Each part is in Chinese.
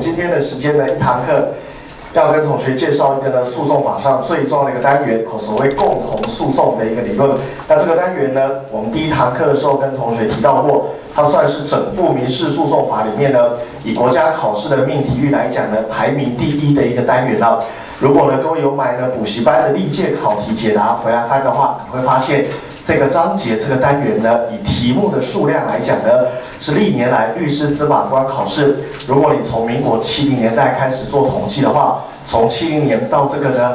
今天的时间呢，一堂课要跟同学介绍一个呢，诉讼法上最重要的一个单元，所谓共同诉讼的一个理论。那这个单元呢，我们第一堂课的时候跟同学提到过，它算是整部民事诉讼法里面呢，以国家考试的命题率来讲呢，排名第一的一个单元了。如果呢，各位有买呢补习班的历届考题解答回来翻的话，你会发现这个章节这个单元呢，以题目的数量来讲呢，是历年来律师司法官考试。如果你从民国七零年代开始做统计的话，从七零年到这个呢。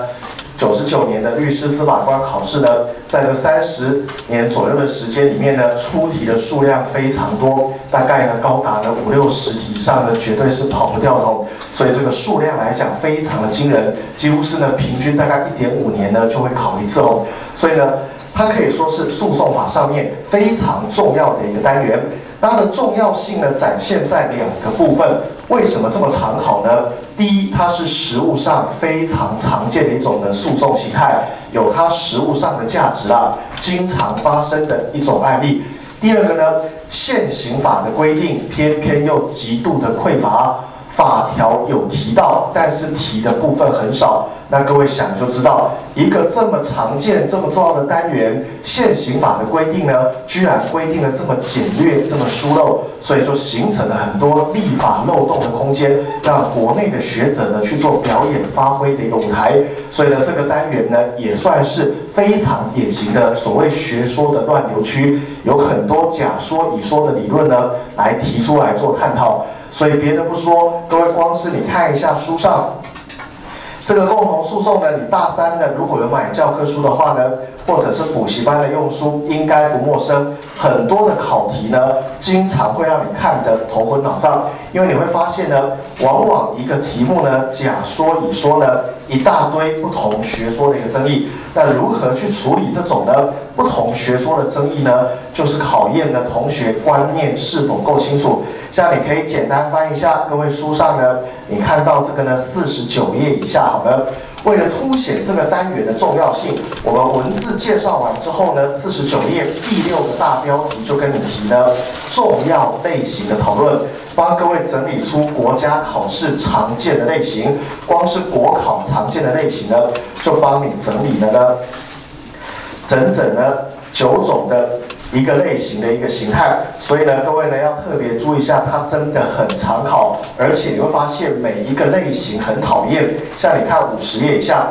九十九年的律师司法官考试呢，在这三十年左右的时间里面呢，出题的数量非常多，大概呢高达了五六十以上的，绝对是跑不掉的哦。所以这个数量来讲非常的惊人，几乎是呢平均大概一点五年呢就会考一次哦。所以呢，它可以说是诉讼法上面非常重要的一个单元。它的重要性呢，展现在两个部分。为什么这么常考呢？第一，它是实务上非常常见的一种的诉讼形态，有它实务上的价值啊，经常发生的一种案例。第二个呢，现行法的规定偏偏又极度的匮乏。法条有提到，但是提的部分很少。那各位想就知道，一个这么常见、这么重要的单元，现行法的规定呢，居然规定的这么简略、这么疏漏，所以就形成了很多立法漏洞的空间，让国内的学者呢去做表演发挥的一个舞台。所以呢，这个单元呢，也算是非常典型的所谓学说的乱流区，有很多假说、乙说的理论呢，来提出来做探讨。所以别的不说，各位光是你看一下书上这个共同诉讼呢，你大三的如果有买教科书的话呢，或者是补习班的用书，应该不陌生。很多的考题呢，经常会让你看得头昏脑胀，因为你会发现呢，往往一个题目呢，甲说乙说呢，一大堆不同学说的一个争议。那如何去处理这种呢不同学说的争议呢？就是考验的同学观念是否够清楚。像你可以简单翻一下各位书上呢，你看到这个呢四十九页以下，好了。为了凸显这个单元的重要性，我们文字介绍完之后呢，四十九页第六个大标题就跟你提呢重要类型的讨论，帮各位整理出国家考试常见的类型，光是国考常见的类型呢，就帮你整理了呢整整呢九种的。一个类型的一个形态，所以呢，各位呢要特别注意一下，它真的很常考，而且你会发现每一个类型很讨厌。像你看五十页以下，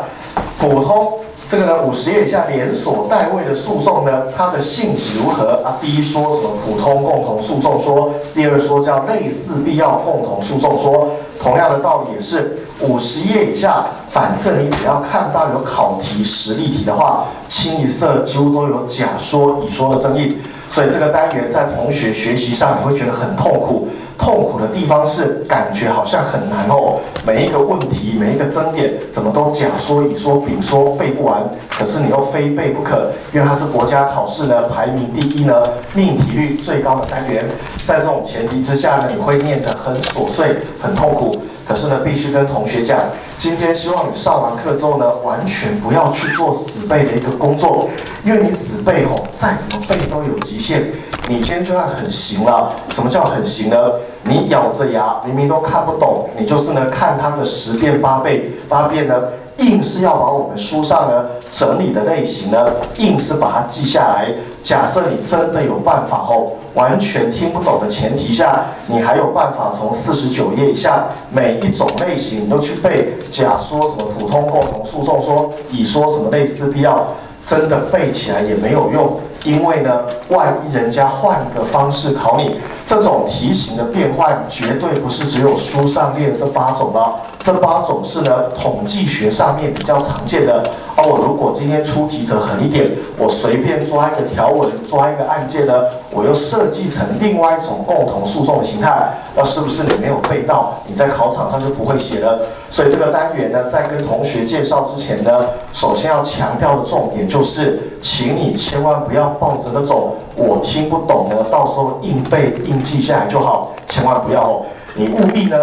普通这个呢五十页以下连锁代位的诉讼呢，它的性质如何啊？第一说什么普通共同诉讼说，第二说叫类似必要共同诉讼说，同样的道理也是五十页以下，反正你只要看到有考题实例题的话。清一色几乎都有假说乙说的争议，所以这个单元在同学学习上你会觉得很痛苦。痛苦的地方是感觉好像很难哦，每一个问题每一个争点怎么都甲说乙说丙说背不完，可是你又非背不可，因为它是国家考试呢排名第一呢命题率最高的单元，在这种前提之下呢，你会念得很琐碎很痛苦。可是呢，必须跟同学讲，今天希望你上完课之后呢，完全不要去做死背的一个工作，因为你死背吼，再怎么背都有极限。你今天就算很行了，什么叫很行呢？你咬着牙，明明都看不懂，你就是呢看他的十遍八倍八遍呢。硬是要把我们书上呢整理的类型呢，硬是把它记下来。假设你真的有办法后，完全听不懂的前提下，你还有办法从四十九页以下每一种类型你都去背。甲说什么普通共同诉讼说，乙说什么类似必要，真的背起来也没有用。因为呢，万一人家换个方式考你，这种题型的变换绝对不是只有书上列的这八种了。这八种是呢，统计学上面比较常见的。而我如果今天出题则狠一点，我随便抓一个条文，抓一个案件呢，我又设计成另外一种共同诉讼形态，那是不是你没有背到，你在考场上就不会写了？所以这个单元呢，在跟同学介绍之前呢，首先要强调的重点就是，请你千万不要抱着那种我听不懂的，到时候硬背硬记下来就好，千万不要哦，你务必呢。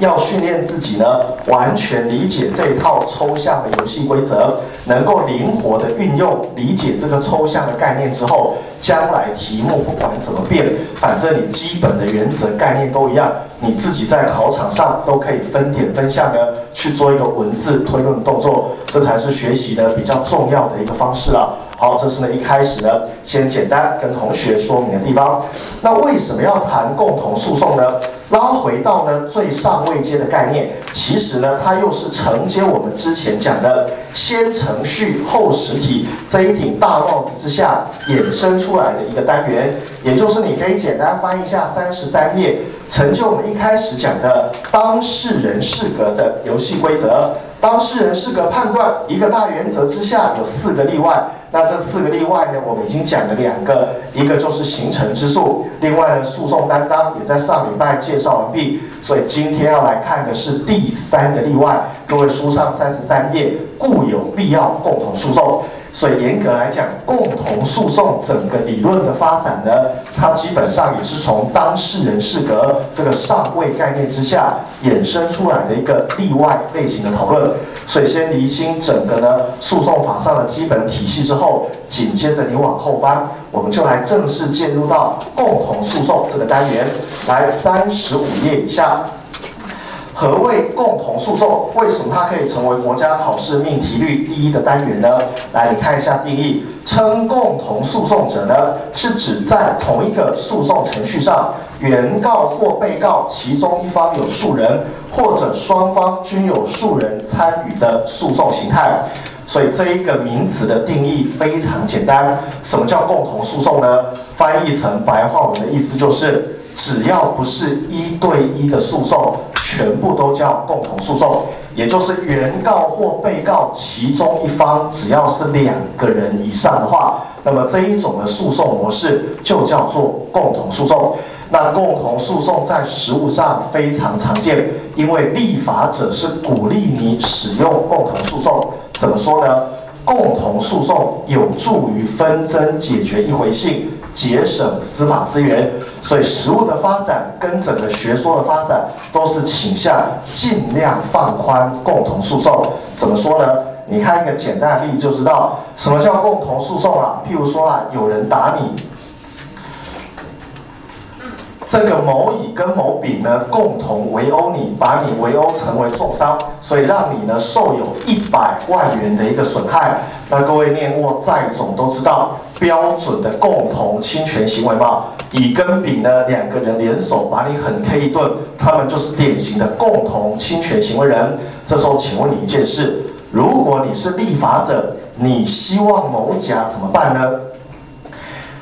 要训练自己呢，完全理解这一套抽象的游戏规则，能够灵活的运用，理解这个抽象的概念之后，将来题目不管怎么变，反正你基本的原则概念都一样，你自己在考场上都可以分点分项的去做一个文字推论动作，这才是学习的比较重要的一个方式了。好，这是呢一开始呢，先简单跟同学说明的地方。那为什么要谈共同诉讼呢？拉回到呢最上位阶的概念，其实呢它又是承接我们之前讲的先程序后实体这一顶大帽子之下衍生出来的一个单元，也就是你可以简单翻一下三十三页，承接我们一开始讲的当事人适格的游戏规则。当事人适格判断一个大原则之下有四个例外。那这四个例外呢，我们已经讲了两个，一个就是形成之诉，另外呢，诉讼担当也在上礼拜介绍完毕，所以今天要来看的是第三个例外。各位书上三十三页，固有必要共同诉讼。所以严格来讲，共同诉讼整个理论的发展呢，它基本上也是从当事人适格这个上位概念之下衍生出来的一个例外类型的讨论。所以先厘清整个呢诉讼法上的基本体系之，后紧接着你往后翻，我们就来正式进入到共同诉讼这个单元。来，三十五页以下。何谓共同诉讼？为什么它可以成为国家考试命题率第一的单元呢？来，你看一下定义。称共同诉讼者呢，是指在同一个诉讼程序上，原告或被告其中一方有数人，或者双方均有数人参与的诉讼形态。所以这一个名词的定义非常简单。什么叫共同诉讼呢？翻译成白话文的意思就是。只要不是一对一的诉讼，全部都叫共同诉讼。也就是原告或被告其中一方，只要是两个人以上的话，那么这一种的诉讼模式就叫做共同诉讼。那共同诉讼在实务上非常常见，因为立法者是鼓励你使用共同诉讼。怎么说呢？共同诉讼有助于纷争解决一回性。节省司法资源，所以实务的发展跟整个学说的发展都是倾向尽量放宽共同诉讼。怎么说呢？你看一个简单的例子就知道什么叫共同诉讼了。譬如说啊，有人打你。这个某乙跟某丙呢，共同围殴你，把你围殴成为重伤，所以让你呢受有一百万元的一个损害。那各位念过债总都知道标准的共同侵权行为嘛？乙跟丙呢两个人联手把你狠 K 一顿，他们就是典型的共同侵权行为人。这时候，请问你一件事：如果你是立法者，你希望某甲怎么办呢？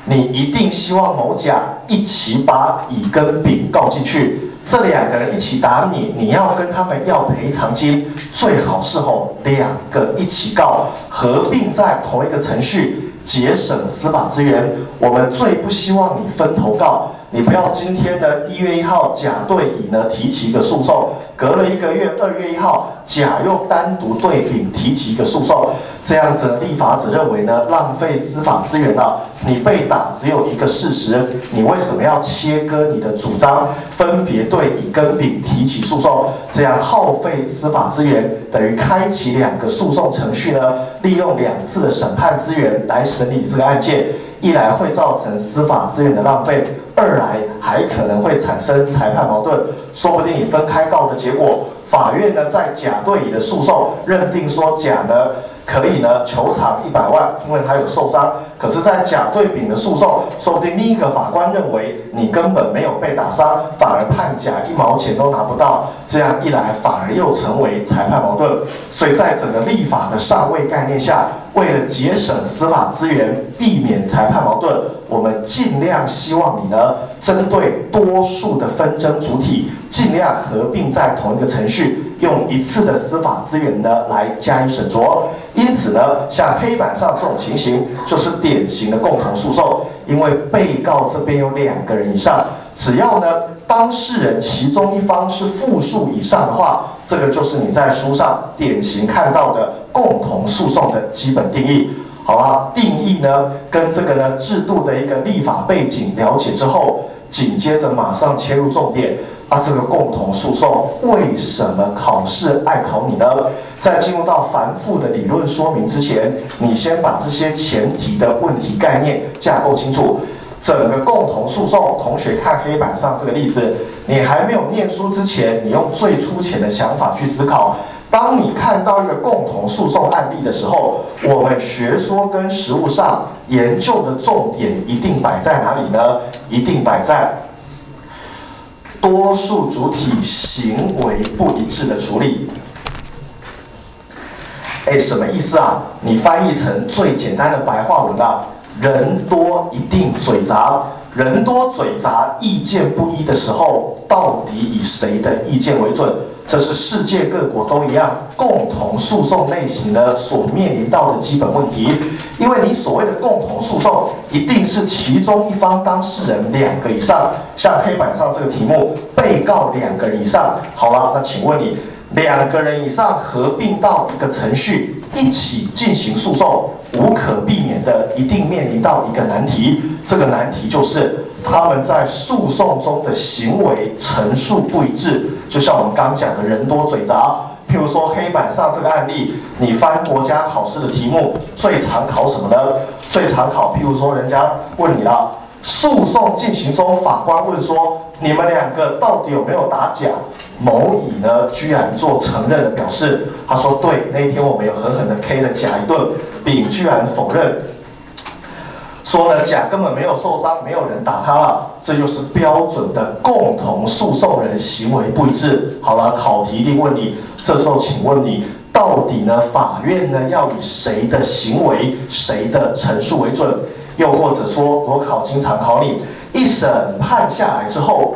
你一定希望某甲一起把乙跟丙告进去，这两个人一起打你，你要跟他们要赔偿金，最好是吼两个一起告，合并在同一个程序，节省司法资源。我们最不希望你分头告。你不要今天呢，一月一号甲对乙呢提起一个诉讼，隔了一个月，二月一号甲又单独对丙提起一个诉讼，这样子立法者认为呢浪费司法资源了。你被打只有一个事实，你为什么要切割你的主张，分别对乙跟丙提起诉讼？这样耗费司法资源，等于开启两个诉讼程序呢？利用两次的审判资源来审理这个案件，一来会造成司法资源的浪费。二来还可能会产生裁判矛盾，说不定你分开告的结果，法院呢在甲对乙的诉讼认定说甲呢。可以呢，求偿一百万，因为他有受伤。可是，在甲对丙的诉讼，说不定另一个法官认为你根本没有被打伤，反而判甲一毛钱都拿不到。这样一来，反而又成为裁判矛盾。所以在整个立法的上位概念下，为了节省司法资源，避免裁判矛盾，我们尽量希望你呢，针对多数的纷争主体，尽量合并在同一个程序。用一次的司法资源呢来加以审酌，因此呢，像黑板上这种情形就是典型的共同诉讼，因为被告这边有两个人以上，只要呢当事人其中一方是复数以上的话，这个就是你在书上典型看到的共同诉讼的基本定义，好吧？定义呢跟这个呢制度的一个立法背景了解之后，紧接着马上切入重点。啊，这个共同诉讼为什么考试爱考你呢？在进入到繁复的理论说明之前，你先把这些前提的问题概念架构清楚。整个共同诉讼，同学看黑板上这个例子，你还没有念书之前，你用最粗浅的想法去思考。当你看到一个共同诉讼案例的时候，我们学说跟实务上研究的重点一定摆在哪里呢？一定摆在多数主体行为不一致的处理。哎，什么意思啊？你翻译成最简单的白话文啊，人多一定嘴杂，人多嘴杂，意见不一的时候，到底以谁的意见为准？这是世界各国都一样，共同诉讼类型的所面临到的基本问题。因为你所谓的共同诉讼，一定是其中一方当事人两个以上，像黑板上这个题目，被告两个以上。好了，那请问你，两个人以上合并到一个程序，一起进行诉讼，无可避免的一定面临到一个难题，这个难题就是。他们在诉讼中的行为陈述不一致，就像我们刚讲的人多嘴杂。譬如说黑板上这个案例，你翻国家考试的题目，最常考什么呢？最常考，譬如说人家问你了，诉讼进行中，法官问说，你们两个到底有没有打假？某乙呢，居然做承认的表示，他说对，那一天我们有狠狠的 K 了甲一顿。丙居然否认。说呢，甲根本没有受伤，没有人打他了，这就是标准的共同诉讼人行为不一致。好了，考题一定问你，这时候请问你，到底呢，法院呢要以谁的行为、谁的陈述为准？又或者说，我考经常考你，一审判下来之后，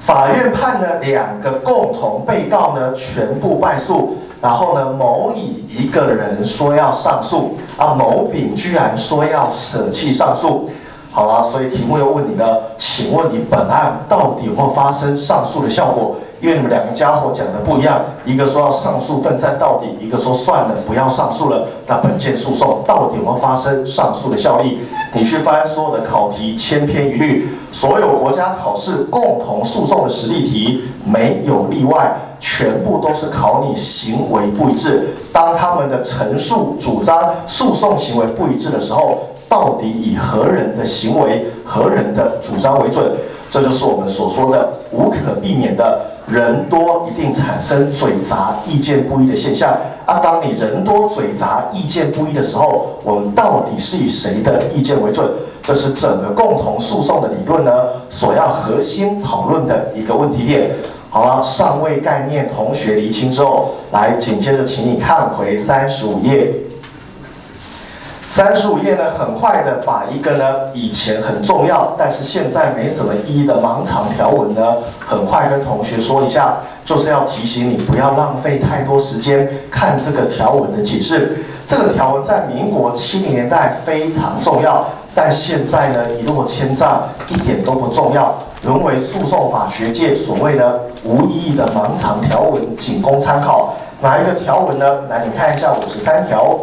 法院判了两个共同被告呢全部败诉。然后呢，某乙一个人说要上诉，啊，某丙居然说要舍弃上诉，好了，所以题目又问你呢，请问你本案到底有没有发生上诉的效果？因为你们两个家伙讲的不一样，一个说要上诉奋战到底，一个说算了不要上诉了。那本件诉讼到底有没有发生上诉的效力？你去翻所有的考题，千篇一律，所有国家考试共同诉讼的实例题没有例外，全部都是考你行为不一致。当他们的陈述、主张、诉讼行为不一致的时候，到底以何人的行为、何人的主张为准？这就是我们所说的无可避免的。人多一定产生嘴杂、意见不一的现象啊！当你人多嘴杂、意见不一的时候，我们到底是以谁的意见为准？这是整个共同诉讼的理论呢所要核心讨论的一个问题点。好了，上位概念同学厘清之后，来紧接着请你看回三十五页。三十五页呢，很快的把一个呢以前很重要，但是现在没什么意义的盲肠条文呢，很快跟同学说一下，就是要提醒你不要浪费太多时间看这个条文的解释。这个条文在民国七零年代非常重要，但现在呢一落千丈，一点都不重要，沦为诉讼法学界所谓的无意义的盲肠条文，仅供参考。哪一个条文呢？来，你看一下五十三条。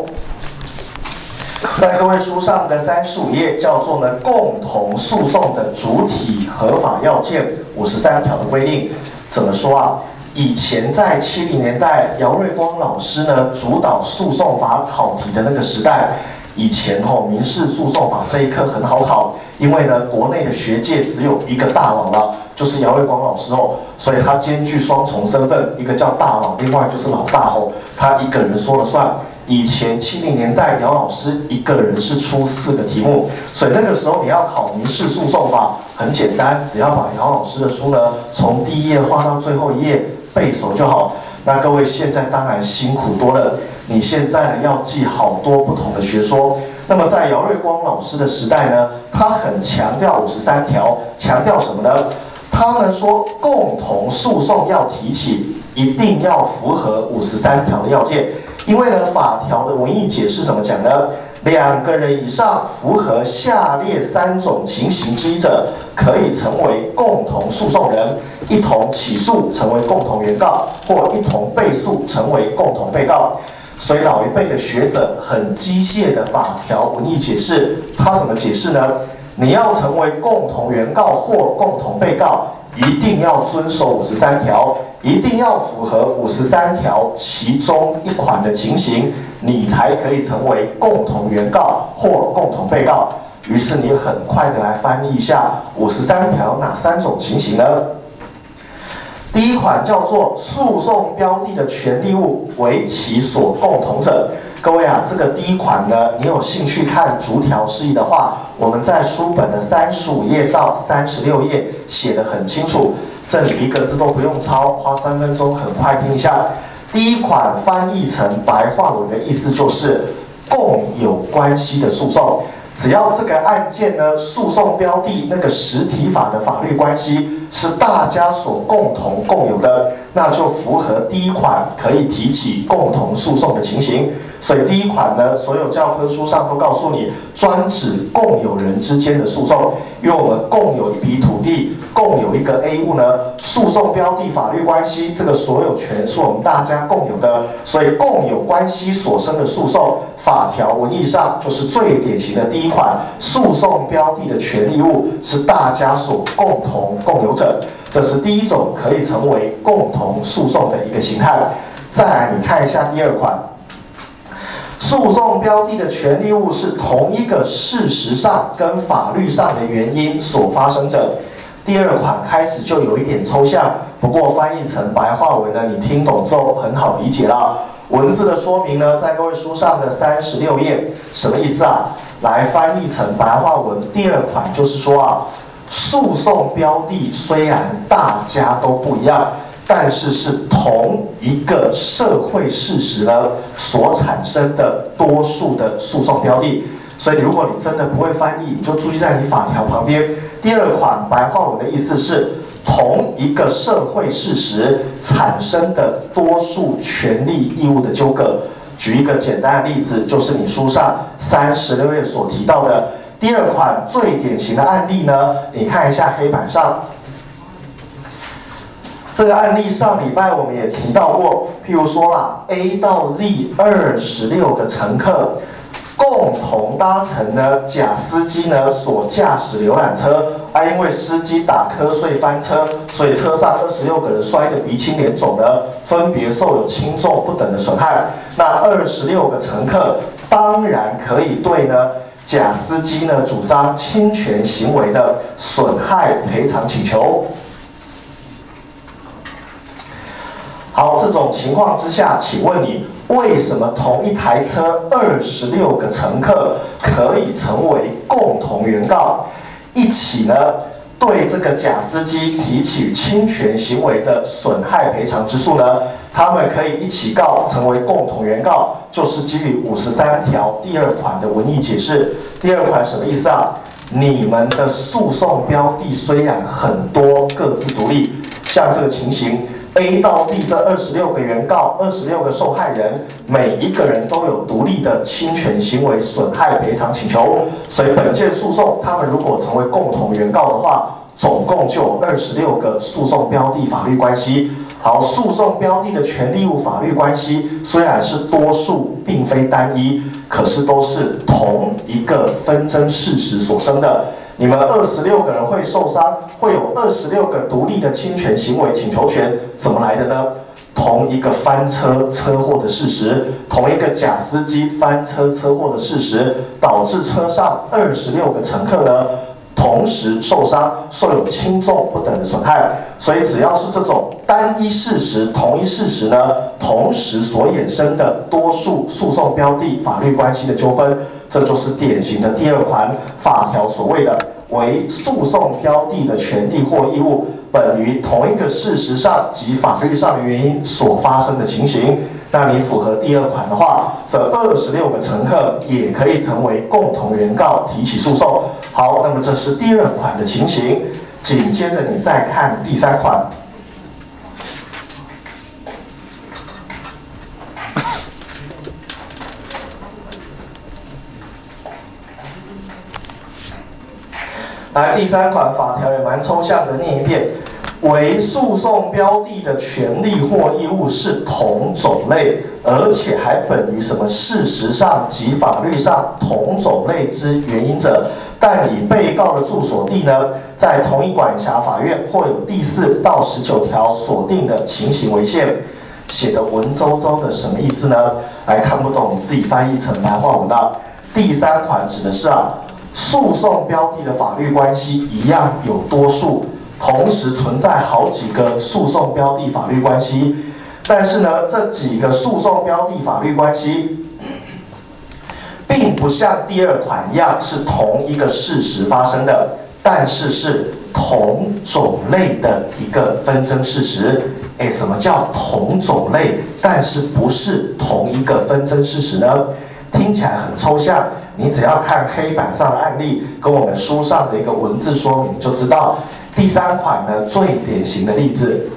在各位书上的三十五页叫做呢共同诉讼的主体合法要件五十三条的规定，怎么说啊？以前在七零年代，姚瑞光老师呢主导诉讼法考题的那个时代，以前吼民事诉讼法这一科很好考，因为呢国内的学界只有一个大佬了，就是姚瑞光老师哦，所以他兼具双重身份，一个叫大佬，另外就是老大吼，他一个人说了算。以前七零年代，姚老师一个人是出四个题目，所以那个时候你要考民事诉讼法很简单，只要把姚老师的书呢从第一页画到最后一页背熟就好。那各位现在当然辛苦多了，你现在呢要记好多不同的学说。那么在姚瑞光老师的时代呢，他很强调五十三条，强调什么呢？他们说共同诉讼要提起，一定要符合五十三条的要件。因为呢，法条的文艺解释怎么讲呢？两个人以上符合下列三种情形之一者，可以成为共同诉讼人，一同起诉成为共同原告，或一同被诉成为共同被告。所以老一辈的学者很机械的法条文艺解释，他怎么解释呢？你要成为共同原告或共同被告，一定要遵守五十三条，一定要符合五十三条其中一款的情形，你才可以成为共同原告或共同被告。于是你很快的来翻译一下五十三条哪三种情形呢？第一款叫做诉讼标的的权利物为其所共同者。各位啊，这个第一款呢，你有兴趣看逐条示意的话，我们在书本的三十五页到三十六页写的很清楚，这里一个字都不用抄，花三分钟很快听一下。第一款翻译成白话文的意思就是共有关系的诉讼。只要这个案件呢，诉讼标的那个实体法的法律关系是大家所共同共有的，那就符合第一款可以提起共同诉讼的情形。所以第一款呢，所有教科书上都告诉你，专指共有人之间的诉讼，因为我们共有一笔土地，共有一个 A 物呢，诉讼标的法律关系，这个所有权是我们大家共有的，所以共有关系所生的诉讼，法条文义上就是最典型的第一款，诉讼标的的权利物是大家所共同共有者，这是第一种可以成为共同诉讼的一个形态。再来，你看一下第二款。诉讼标的的权利物是同一个事实上跟法律上的原因所发生者。第二款开始就有一点抽象，不过翻译成白话文呢，你听懂之后很好理解了。文字的说明呢，在各位书上的三十六页，什么意思啊？来翻译成白话文，第二款就是说啊，诉讼标的虽然大家都不一样。但是是同一个社会事实呢所产生的多数的诉讼标的，所以如果你真的不会翻译，你就注意在你法条旁边。第二款白话文的意思是同一个社会事实产生的多数权利义务的纠葛。举一个简单的例子，就是你书上三十六页所提到的第二款最典型的案例呢，你看一下黑板上。这个案例上礼拜我们也提到过，譬如说啦，A 到 Z 二十六个乘客共同搭乘呢假司机呢所驾驶浏览车，啊，因为司机打瞌睡翻车，所以车上二十六个人摔得鼻青脸肿的，分别受有轻重不等的损害。那二十六个乘客当然可以对呢假司机呢主张侵权行为的损害赔偿请求。好，这种情况之下，请问你为什么同一台车二十六个乘客可以成为共同原告，一起呢对这个假司机提起侵权行为的损害赔偿之诉呢？他们可以一起告，成为共同原告，就是基于五十三条第二款的文义解释。第二款什么意思啊？你们的诉讼标的虽然很多，各自独立，像这个情形。A 到 D 这二十六个原告，二十六个受害人，每一个人都有独立的侵权行为损害赔偿请求。所以本件诉讼，他们如果成为共同原告的话，总共就有二十六个诉讼标的法律关系。好，诉讼标的的权利物法律关系虽然是多数，并非单一，可是都是同一个纷争事实所生的。你们二十六个人会受伤，会有二十六个独立的侵权行为请求权，怎么来的呢？同一个翻车车祸的事实，同一个假司机翻车车祸的事实，导致车上二十六个乘客呢同时受伤，受有轻重不等的损害。所以只要是这种单一事实、同一事实呢，同时所衍生的多数诉讼标的法律关系的纠纷。这就是典型的第二款法条所谓的为诉讼标的的权利或义务，本于同一个事实上及法律上的原因所发生的情形。那你符合第二款的话，这二十六个乘客也可以成为共同原告提起诉讼。好，那么这是第二款的情形。紧接着你再看第三款。来，第三款法条也蛮抽象的，念一遍：为诉讼标的的权利或义务是同种类，而且还本于什么事实上及法律上同种类之原因者，但以被告的住所地呢，在同一管辖法院或有第四到十九条所定的情形为限。写的文绉绉的什么意思呢？来看不懂，你自己翻译成白话文了。第三款指的是啊，诉讼标的的法律关系一样有多数。同时存在好几个诉讼标的法律关系，但是呢，这几个诉讼标的法律关系，并不像第二款一样是同一个事实发生的，但是是同种类的一个纷争事实。哎，什么叫同种类，但是不是同一个纷争事实呢？听起来很抽象，你只要看黑板上的案例跟我们书上的一个文字说明就知道。第三款呢，最典型的例子。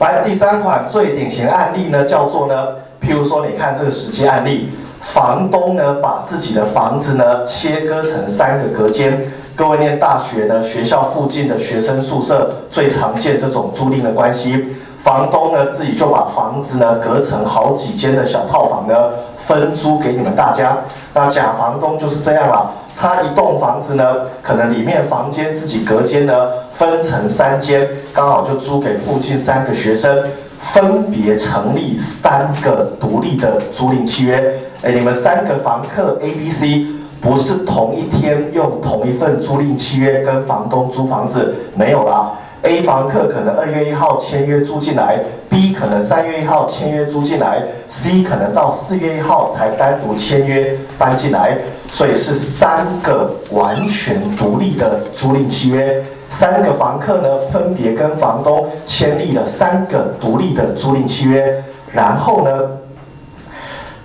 来，第三款最典型案例呢，叫做呢，譬如说，你看这个实际案例，房东呢把自己的房子呢切割成三个隔间。各位念大学呢，学校附近的学生宿舍最常见这种租赁的关系，房东呢自己就把房子呢隔成好几间的小套房呢，分租给你们大家。那甲房东就是这样了。他一栋房子呢，可能里面房间自己隔间呢分成三间，刚好就租给附近三个学生，分别成立三个独立的租赁契约。哎，你们三个房客 A、B、C 不是同一天用同一份租赁契约跟房东租房子，没有啦。A 房客可能二月一号签约租进来，B 可能三月一号签约租进来，C 可能到四月一号才单独签约搬进来，所以是三个完全独立的租赁契约。三个房客呢，分别跟房东签立了三个独立的租赁契约，然后呢？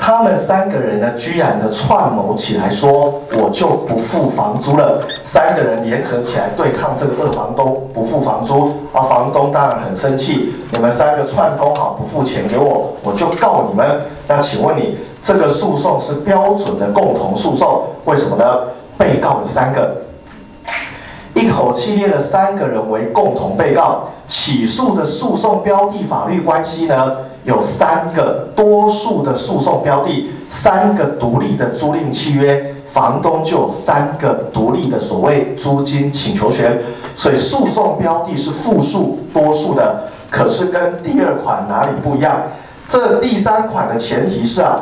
他们三个人呢，居然的串谋起来说，我就不付房租了。三个人联合起来对抗这个二房东，不付房租。啊，房东当然很生气，你们三个串通好不付钱给我，我就告你们。那请问你，这个诉讼是标准的共同诉讼？为什么呢？被告有三个，一口气列了三个人为共同被告，起诉的诉讼标的法律关系呢？有三个多数的诉讼标的，三个独立的租赁契约，房东就有三个独立的所谓租金请求权，所以诉讼标的是复数多数的。可是跟第二款哪里不一样？这第三款的前提是啊，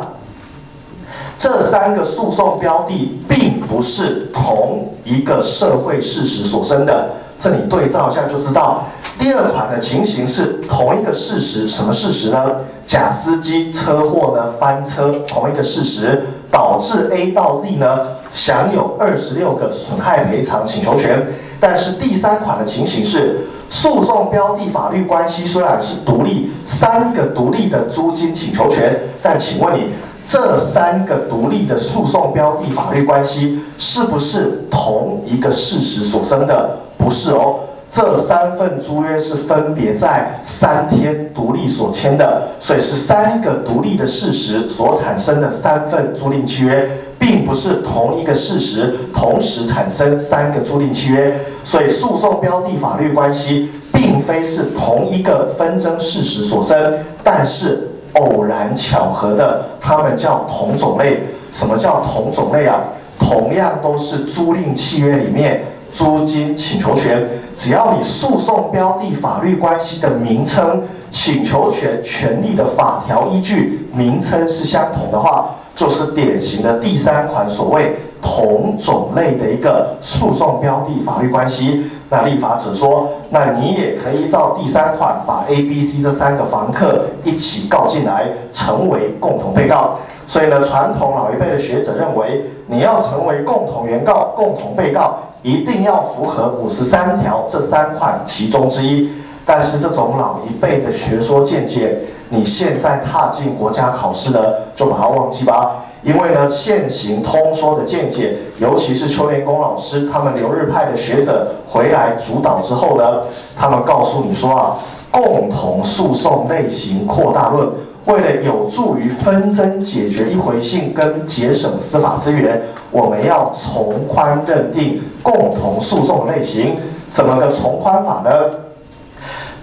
这三个诉讼标的并不是同一个社会事实所生的。这里对照一下就知道。第二款的情形是同一个事实，什么事实呢？甲司机车祸呢翻车，同一个事实导致 A 到 Z 呢享有二十六个损害赔偿请求权。但是第三款的情形是诉讼标的法律关系虽然是独立，三个独立的租金请求权，但请问你这三个独立的诉讼标的法律关系是不是同一个事实所生的？不是哦。这三份租约是分别在三天独立所签的，所以是三个独立的事实所产生的三份租赁契约，并不是同一个事实同时产生三个租赁契约。所以诉讼标的法律关系并非是同一个纷争事实所生，但是偶然巧合的，它们叫同种类。什么叫同种类啊？同样都是租赁契约里面。租金请求权，只要你诉讼标的法律关系的名称、请求权权利的法条依据名称是相同的话，就是典型的第三款所谓同种类的一个诉讼标的法律关系。那立法者说，那你也可以照第三款，把 A、B、C 这三个房客一起告进来，成为共同被告。所以呢，传统老一辈的学者认为，你要成为共同原告、共同被告，一定要符合五十三条这三款其中之一。但是这种老一辈的学说见解，你现在踏进国家考试呢，就把它忘记吧。因为呢，现行通说的见解，尤其是邱连功老师他们留日派的学者回来主导之后呢，他们告诉你说啊，共同诉讼类型扩大论，为了有助于纷争解决一回性跟节省司法资源，我们要从宽认定共同诉讼类型，怎么个从宽法呢？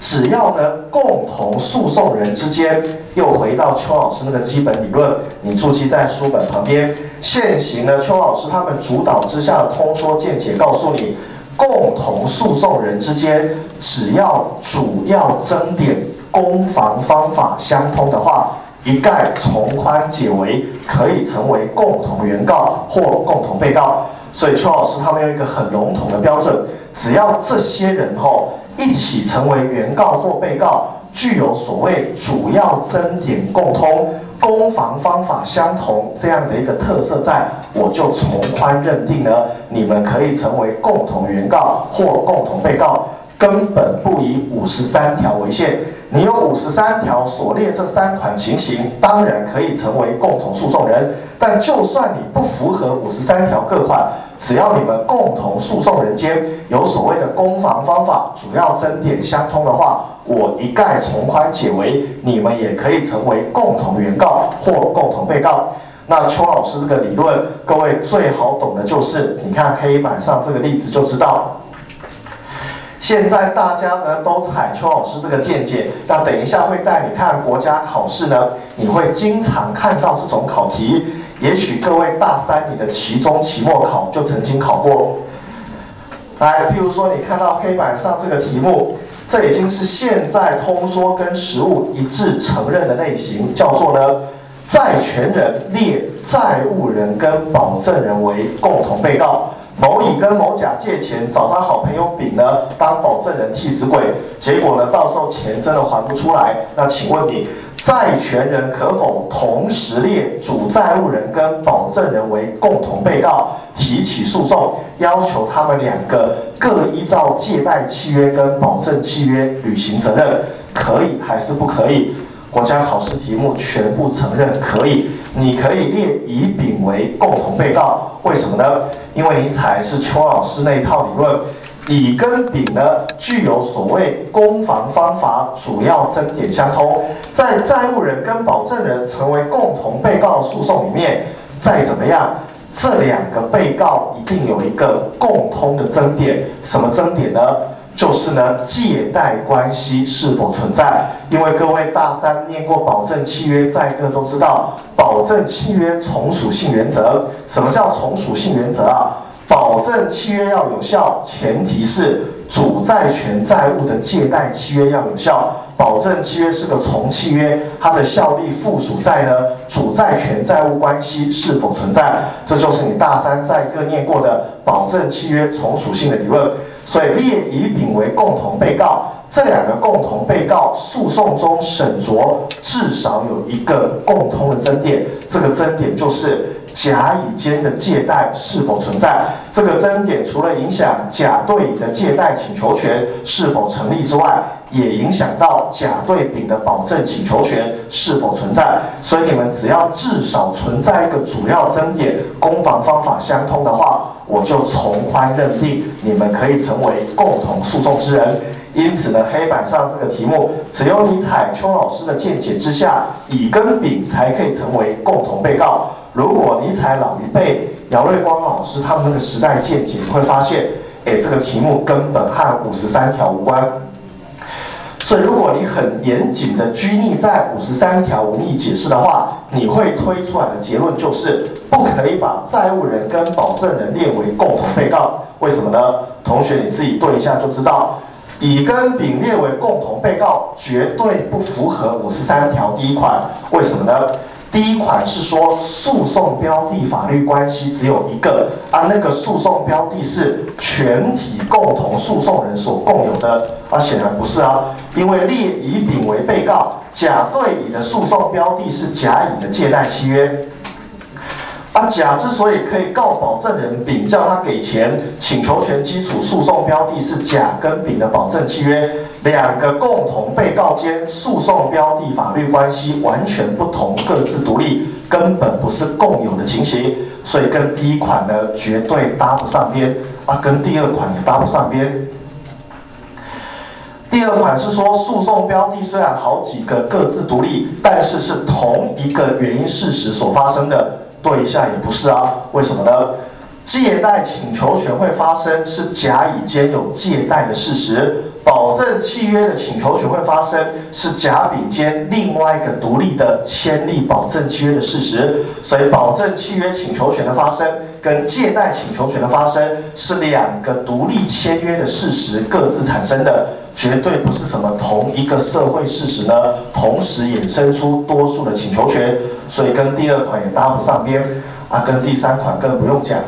只要呢，共同诉讼人之间又回到邱老师那个基本理论，你注记在书本旁边。现行呢，邱老师他们主导之下的通说见解告诉你，共同诉讼人之间只要主要争点攻防方法相通的话，一概从宽解为可以成为共同原告或共同被告。所以邱老师他们有一个很笼统的标准，只要这些人吼。一起成为原告或被告，具有所谓主要争点共通、攻防方法相同这样的一个特色，在我就从宽认定呢，你们可以成为共同原告或共同被告，根本不以五十三条为限。你有五十三条所列这三款情形，当然可以成为共同诉讼人。但就算你不符合五十三条各款，只要你们共同诉讼人间有所谓的攻防方法、主要争点相通的话，我一概从宽解为你们也可以成为共同原告或共同被告。那邱老师这个理论，各位最好懂的就是，你看黑板上这个例子就知道。现在大家呢都采邱老师这个见解，那等一下会带你看国家考试呢，你会经常看到这种考题。也许各位大三你的期中、期末考就曾经考过。来，譬如说你看到黑板上这个题目，这已经是现在通说跟实务一致承认的类型，叫做呢，债权人列债务人跟保证人为共同被告。某乙跟某甲借钱，找他好朋友丙呢当保证人替死鬼，结果呢到时候钱真的还不出来，那请问你？债权人可否同时列主债务人跟保证人为共同被告提起诉讼，要求他们两个各依照借贷契约跟保证契约履行责任？可以还是不可以？国家考试题目全部承认可以，你可以列乙丙为共同被告，为什么呢？因为你采是邱老师那一套理论。乙跟丙呢，具有所谓攻防方法，主要争点相通，在债务人跟保证人成为共同被告诉讼里面，再怎么样，这两个被告一定有一个共通的争点，什么争点呢？就是呢，借贷关系是否存在？因为各位大三念过保证契约，在个都知道，保证契约从属性原则。什么叫从属性原则啊？保证契约要有效，前提是主债权债务的借贷契约要有效。保证契约是个从契约，它的效力附属在呢主债权债务关系是否存在。这就是你大三在课念过的保证契约从属性的理论。所以列乙丙为共同被告，这两个共同被告诉讼中审酌至少有一个共通的争点，这个争点就是。甲乙间的借贷是否存在？这个争点除了影响甲对乙的借贷请求权是否成立之外，也影响到甲对丙的保证请求权是否存在。所以你们只要至少存在一个主要争点，攻防方法相通的话，我就从宽认定你们可以成为共同诉讼之人。因此呢，黑板上这个题目，只有你采邱老师的见解之下，乙跟丙才可以成为共同被告。如果你采老一辈姚瑞光老师他们那个时代见解，你会发现，哎，这个题目根本和五十三条无关。所以，如果你很严谨的拘泥在五十三条文意解释的话，你会推出来的结论就是，不可以把债务人跟保证人列为共同被告。为什么呢？同学你自己对一下就知道，乙跟丙列为共同被告，绝对不符合五十三条第一款。为什么呢？第一款是说诉讼标的法律关系只有一个，啊，那个诉讼标的是全体共同诉讼人所共有的，啊，显然不是啊，因为列乙丙为被告，甲对乙的诉讼标的是甲乙的借贷契约。啊，甲之所以可以告保证人丙叫他给钱，请求权基础诉讼标的是甲跟丙的保证契约，两个共同被告间诉讼标的法律关系完全不同，各自独立，根本不是共有的情形，所以跟第一款呢绝对搭不上边啊，跟第二款也搭不上边。第二款是说，诉讼标的虽然好几个各自独立，但是是同一个原因事实所发生的。对一下也不是啊，为什么呢？借贷请求权会发生是甲乙间有借贷的事实，保证契约的请求权会发生是甲丙间另外一个独立的签立保证契约的事实，所以保证契约请求权的发生跟借贷请求权的发生是两个独立签约的事实各自产生的，绝对不是什么同一个社会事实呢，同时衍生出多数的请求权。所以跟第二款也搭不上边，啊，跟第三款更不用讲。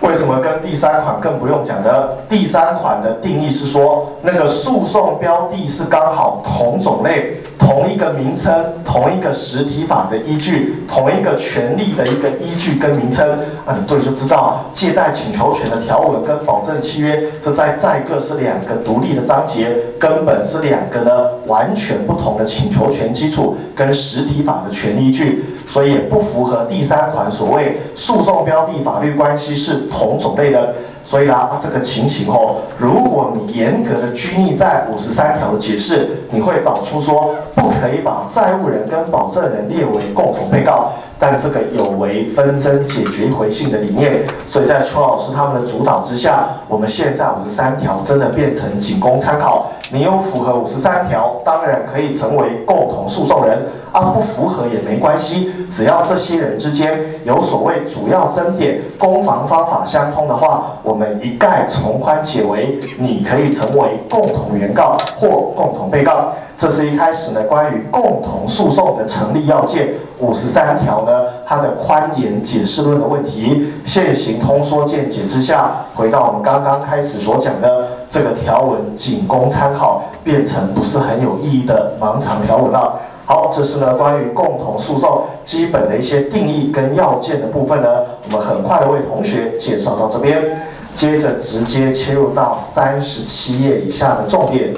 为什么跟第三款更不用讲呢？第三款的定义是说，那个诉讼标的是刚好同种类、同一个名称、同一个实体法的依据、同一个权利的一个依据跟名称。啊，你对就知道，借贷请求权的条文跟保证契约，这在在各是两个独立的章节，根本是两个呢完全不同的请求权基础跟实体法的权利依据。所以也不符合第三款所谓诉讼标的法律关系是同种类的，所以呢，这个情形哦，如果你严格的拘泥在五十三条的解释，你会导出说不可以把债务人跟保证人列为共同被告。但这个有违纷争解决一回性的理念，所以在邱老师他们的主导之下，我们现在五十三条真的变成仅供参考。你有符合五十三条，当然可以成为共同诉讼人；啊，不符合也没关系，只要这些人之间有所谓主要争点、攻防方法相通的话，我们一概从宽解为，你可以成为共同原告或共同被告。这是一开始呢，关于共同诉讼的成立要件五十三条呢，它的宽严解释论的问题。现行通说见解之下，回到我们刚刚开始所讲的这个条文，仅供参考，变成不是很有意义的盲肠条文了。好，这是呢关于共同诉讼基本的一些定义跟要件的部分呢，我们很快的为同学介绍到这边，接着直接切入到三十七页以下的重点。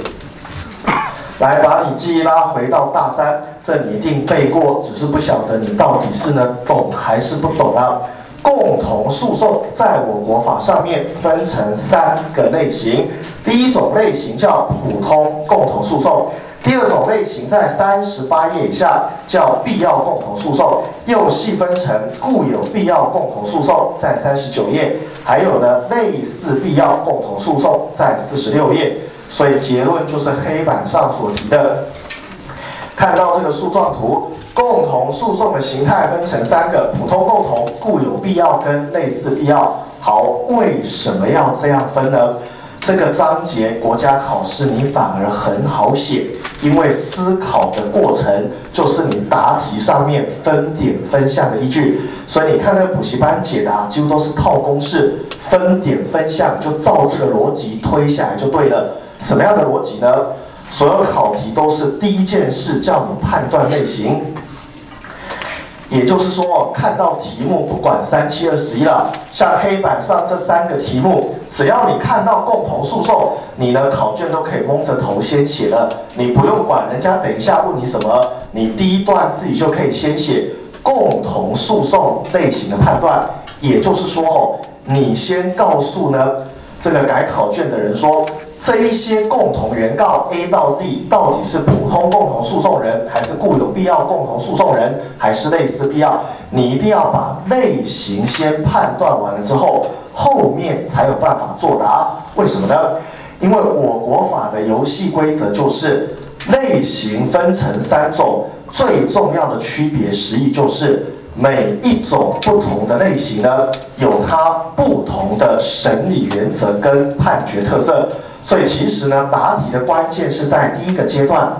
来把你记忆拉回到大三，这你一定背过，只是不晓得你到底是呢懂还是不懂啊。共同诉讼在我国法上面分成三个类型，第一种类型叫普通共同诉讼，第二种类型在三十八页以下叫必要共同诉讼，又细分成固有必要共同诉讼在三十九页，还有呢类似必要共同诉讼在四十六页。所以结论就是黑板上所提的。看到这个树状图，共同诉讼的形态分成三个：普通共同、固有必要跟类似必要。好，为什么要这样分呢？这个章节国家考试你反而很好写，因为思考的过程就是你答题上面分点分项的依据。所以你看那个补习班解答，几乎都是套公式，分点分项就照这个逻辑推下来就对了。什么样的逻辑呢？所有考题都是第一件事叫你判断类型，也就是说，看到题目不管三七二十一了，像黑板上这三个题目，只要你看到共同诉讼，你的考卷都可以蒙着头先写了，你不用管人家等一下问你什么，你第一段自己就可以先写共同诉讼类型的判断。也就是说，哦，你先告诉呢这个改考卷的人说。这一些共同原告 A 到 Z 到底是普通共同诉讼人，还是固有必要共同诉讼人，还是类似必要？你一定要把类型先判断完了之后，后面才有办法作答。为什么呢？因为我国法的游戏规则就是类型分成三种，最重要的区别实意就是每一种不同的类型呢，有它不同的审理原则跟判决特色。所以其实呢，答题的关键是在第一个阶段。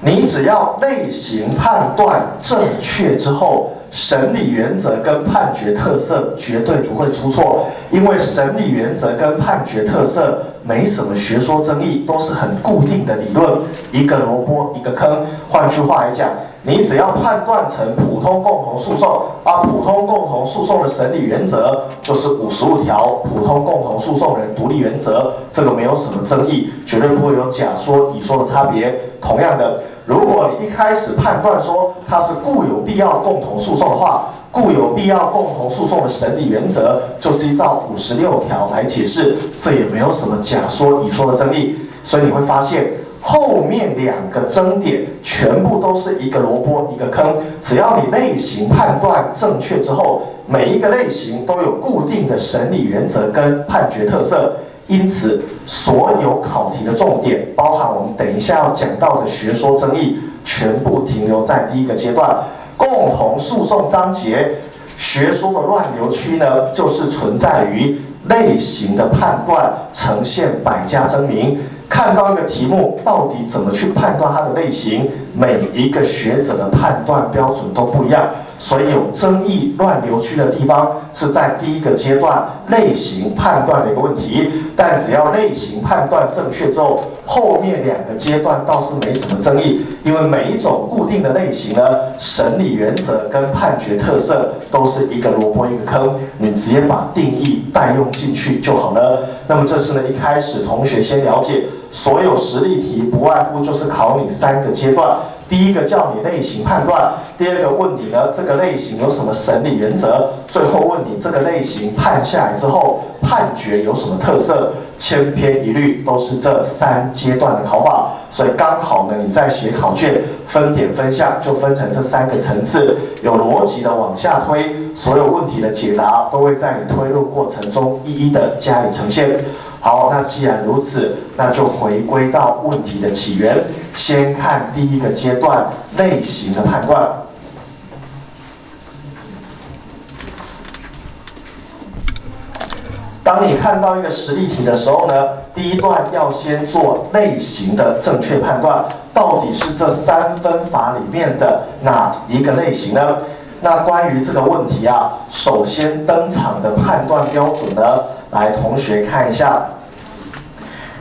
你只要类型判断正确之后，审理原则跟判决特色绝对不会出错，因为审理原则跟判决特色没什么学说争议，都是很固定的理论，一个萝卜一个坑。换句话来讲。你只要判断成普通共同诉讼，而普通共同诉讼的审理原则就是五十五条普通共同诉讼人独立原则，这个没有什么争议，绝对不会有假说乙说的差别。同样的，如果你一开始判断说它是固有必要共同诉讼的话，固有必要共同诉讼的审理原则就是依照五十六条来解释，这也没有什么甲说乙说的争议。所以你会发现。后面两个争点全部都是一个萝卜一个坑，只要你类型判断正确之后，每一个类型都有固定的审理原则跟判决特色，因此所有考题的重点，包含我们等一下要讲到的学说争议，全部停留在第一个阶段。共同诉讼章节学说的乱流区呢，就是存在于类型的判断呈现百家争鸣。看到一个题目，到底怎么去判断它的类型？每一个学者的判断标准都不一样，所以有争议、乱流区的地方是在第一个阶段类型判断的一个问题。但只要类型判断正确之后，后面两个阶段倒是没什么争议，因为每一种固定的类型呢，审理原则跟判决特色都是一个萝卜一个坑，你直接把定义代用进去就好了。那么这是呢，一开始同学先了解。所有实例题不外乎就是考你三个阶段，第一个叫你类型判断，第二个问你呢这个类型有什么审理原则，最后问你这个类型判下来之后判决有什么特色，千篇一律都是这三阶段的考法，所以刚好呢你在写考卷分点分项就分成这三个层次，有逻辑的往下推，所有问题的解答都会在你推入过程中一一的加以呈现。好，那既然如此，那就回归到问题的起源，先看第一个阶段类型的判断。当你看到一个实例题的时候呢，第一段要先做类型的正确判断，到底是这三分法里面的哪一个类型呢？那关于这个问题啊，首先登场的判断标准呢？来，同学看一下，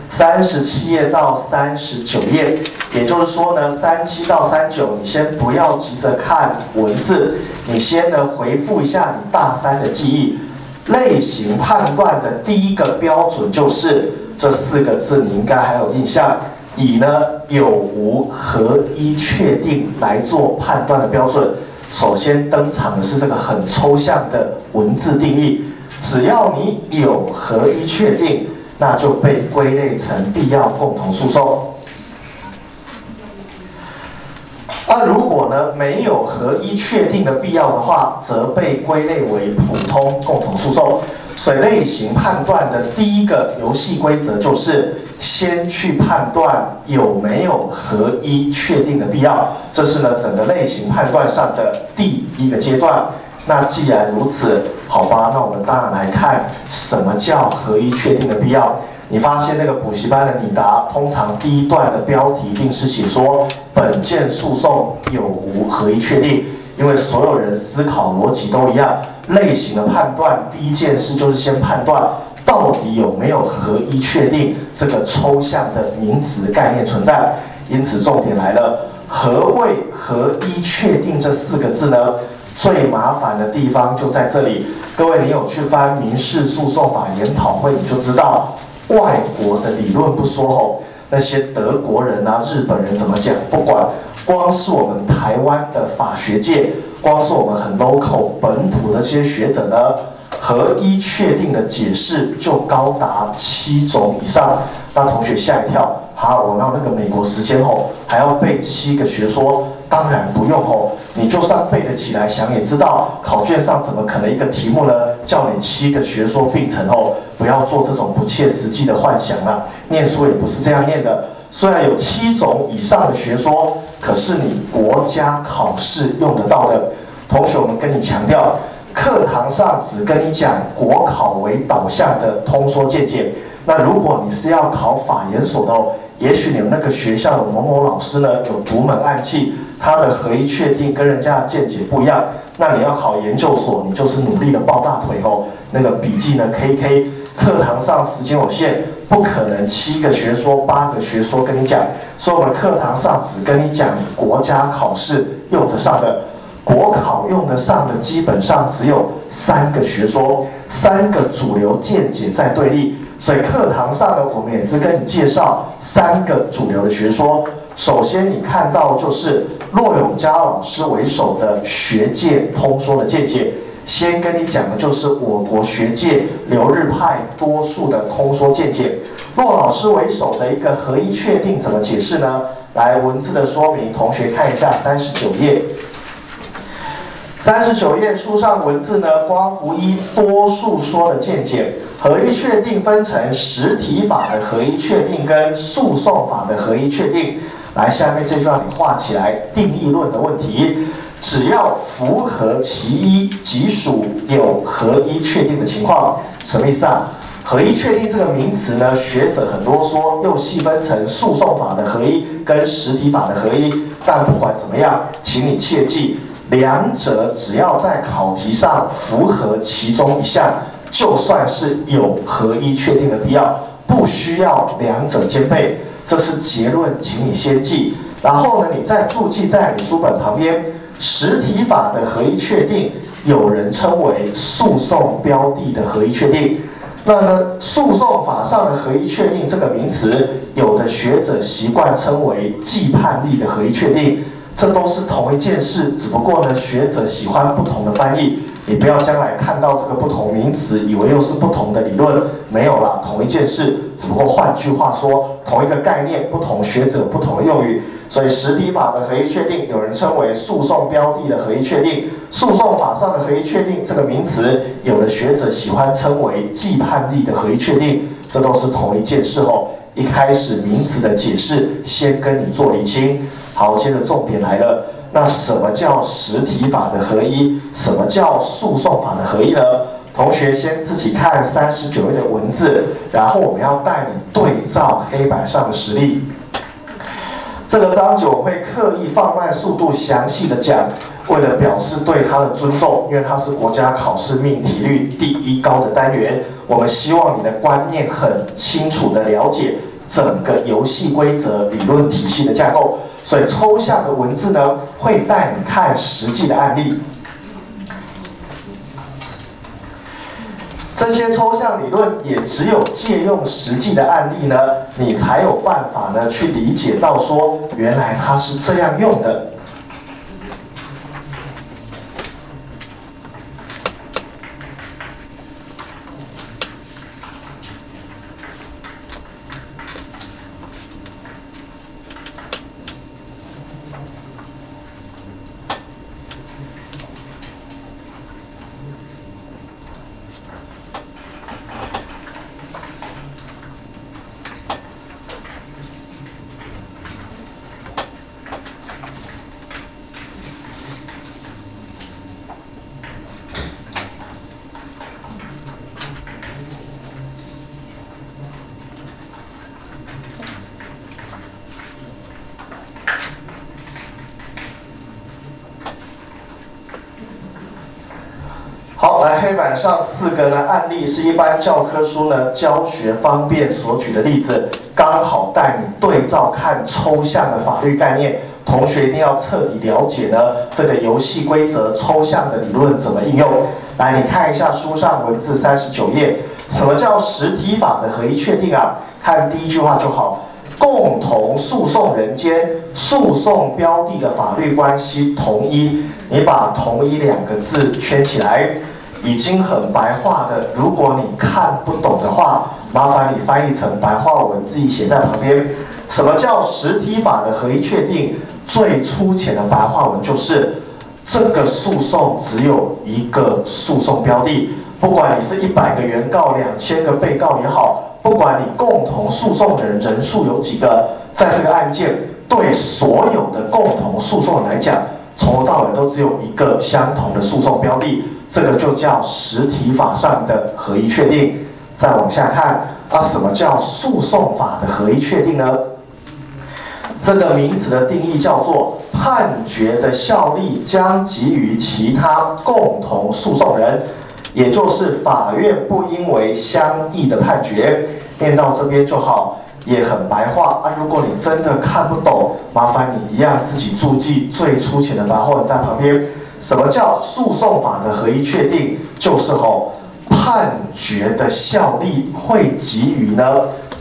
三十七页到三十九页，也就是说呢，三七到三九，你先不要急着看文字，你先呢回复一下你大三的记忆。类型判断的第一个标准就是这四个字，你应该还有印象，以呢有无合一确定来做判断的标准。首先登场的是这个很抽象的文字定义。只要你有合一确定，那就被归类成必要共同诉讼。那如果呢没有合一确定的必要的话，则被归类为普通共同诉讼。所以类型判断的第一个游戏规则就是先去判断有没有合一确定的必要，这是呢整个类型判断上的第一个阶段。那既然如此，好吧，那我们当然来看什么叫合一确定的必要。你发现那个补习班的拟答，通常第一段的标题一定是写说本件诉讼有无合一确定，因为所有人思考逻辑都一样，类型的判断第一件事就是先判断到底有没有合一确定这个抽象的名词概念存在。因此重点来了，何谓合一确定这四个字呢？最麻烦的地方就在这里，各位，你有去翻民事诉讼法研讨会，你就知道，外国的理论不说吼，那些德国人啊、日本人怎么讲，不管，光是我们台湾的法学界，光是我们很 local 本土的这些学者呢，合一确定的解释就高达七种以上，那同学吓一跳。好，我到那个美国时间后，还要背七个学说。当然不用哦，你就算背得起来，想也知道，考卷上怎么可能一个题目呢？叫你七个学说并成哦，不要做这种不切实际的幻想了。念书也不是这样念的。虽然有七种以上的学说，可是你国家考试用得到的。同学，我们跟你强调，课堂上只跟你讲国考为导向的通说见解。那如果你是要考法研所的哦。也许你们那个学校的某某老师呢有独门暗器，他的合一确定跟人家的见解不一样。那你要考研究所，你就是努力的抱大腿哦。那个笔记呢，K K，课堂上时间有限，不可能七个学说、八个学说跟你讲，所以我们课堂上只跟你讲国家考试用得上的，国考用得上的基本上只有三个学说，三个主流见解在对立。所以课堂上呢，我们也是跟你介绍三个主流的学说。首先，你看到就是骆永嘉老师为首的学界通说的见解。先跟你讲的就是我国学界留日派多数的通说见解。骆老师为首的一个合一确定怎么解释呢？来，文字的说明，同学看一下三十九页。三十九页书上文字呢，刮胡一多数说的见解。合一确定分成实体法的合一确定跟诉讼法的合一确定。来，下面这句话你画起来，定义论的问题，只要符合其一，即属有合一确定的情况。什么意思啊？合一确定这个名词呢，学者很多说，又细分成诉讼法的合一跟实体法的合一。但不管怎么样，请你切记，两者只要在考题上符合其中一项。就算是有合一确定的必要，不需要两者兼备，这是结论，请你先记。然后呢，你再注记在你书本旁边。实体法的合一确定，有人称为诉讼标的的合一确定。那么诉讼法上的合一确定这个名词，有的学者习惯称为既判例的合一确定，这都是同一件事，只不过呢，学者喜欢不同的翻译。你不要将来看到这个不同名词，以为又是不同的理论，没有了，同一件事，只不过换句话说，同一个概念，不同学者不同的用语。所以实体法的合一确定，有人称为诉讼标的的合一确定；诉讼法上的合一确定这个名词，有的学者喜欢称为既判例的合一确定，这都是同一件事哦。一开始名词的解释，先跟你做厘清。好，接着重点来了。那什么叫实体法的合一？什么叫诉讼法的合一呢？同学先自己看三十九页的文字，然后我们要带你对照黑板上的实例。这个章节我会刻意放慢速度，详细的讲，为了表示对他的尊重，因为它是国家考试命题率第一高的单元，我们希望你的观念很清楚的了解整个游戏规则、理论体系的架构。所以抽象的文字呢，会带你看实际的案例。这些抽象理论也只有借用实际的案例呢，你才有办法呢去理解到说，原来它是这样用的。黑板上四个呢案例是一般教科书呢教学方便所举的例子，刚好带你对照看抽象的法律概念。同学一定要彻底了解呢这个游戏规则抽象的理论怎么应用。来，你看一下书上文字三十九页，什么叫实体法的合一确定啊？看第一句话就好，共同诉讼人间诉讼标的的法律关系同一，你把同一两个字圈起来。已经很白话的，如果你看不懂的话，麻烦你翻译成白话文，自己写在旁边。什么叫实体法的合一确定？最粗浅的白话文就是，这个诉讼只有一个诉讼标的，不管你是一百个原告、两千个被告也好，不管你共同诉讼的人人数有几个，在这个案件对所有的共同诉讼来讲，从头到尾都只有一个相同的诉讼标的。这个就叫实体法上的合一确定。再往下看，啊，什么叫诉讼法的合一确定呢？这个名词的定义叫做判决的效力将给予其他共同诉讼人，也就是法院不因为相异的判决。念到这边就好，也很白话啊。如果你真的看不懂，麻烦你一样自己注记最粗浅的白话文在旁边。什么叫诉讼法的合一确定？就是吼，判决的效力会给予呢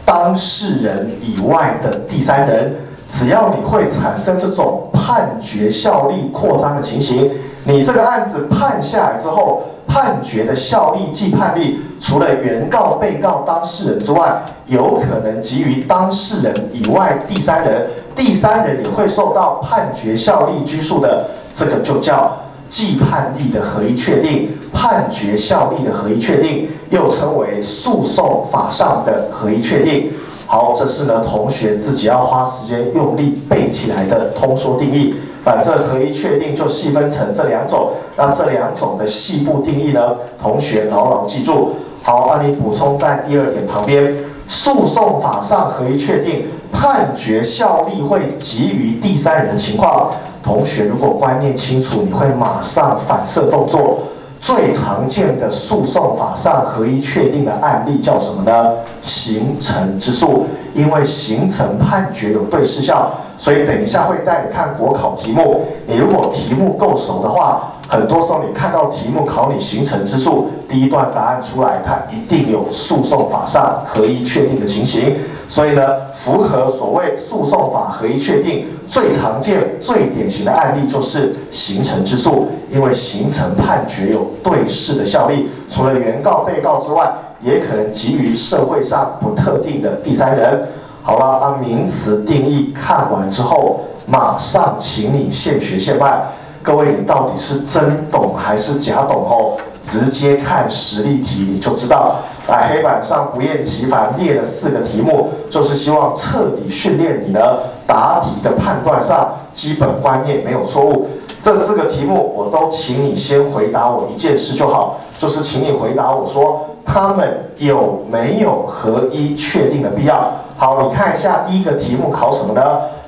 当事人以外的第三人。只要你会产生这种判决效力扩张的情形，你这个案子判下来之后，判决的效力即判例，除了原告、被告、当事人之外，有可能给予当事人以外第三人，第三人也会受到判决效力拘束的，这个就叫既判例的合一确定，判决效力的合一确定，又称为诉讼法上的合一确定。好，这是呢同学自己要花时间用力背起来的通说定义。反正合一确定就细分成这两种，那这两种的细部定义呢，同学牢牢记住。好，那你补充在第二点旁边，诉讼法上合一确定判决效力会给予第三人的情况，同学如果观念清楚，你会马上反射动作。最常见的诉讼法上合一确定的案例叫什么呢？形成之诉，因为形成判决有对事项，所以等一下会带你看国考题目。你如果题目够熟的话，很多时候你看到题目考你形成之诉，第一段答案出来，它一定有诉讼法上合一确定的情形。所以呢，符合所谓诉讼法合一确定最常见、最典型的案例就是形成之诉，因为形成判决有对事的效力，除了原告、被告之外，也可能给予社会上不特定的第三人。好了，当名词定义看完之后，马上请你现学现卖。各位，你到底是真懂还是假懂？哦，直接看实例题你就知道。来，黑板上不厌其烦列了四个题目，就是希望彻底训练你呢答题的判断上基本观念没有错误。这四个题目我都请你先回答我一件事就好，就是请你回答我说他们有没有合一确定的必要。好，你看一下第一个题目考什么呢？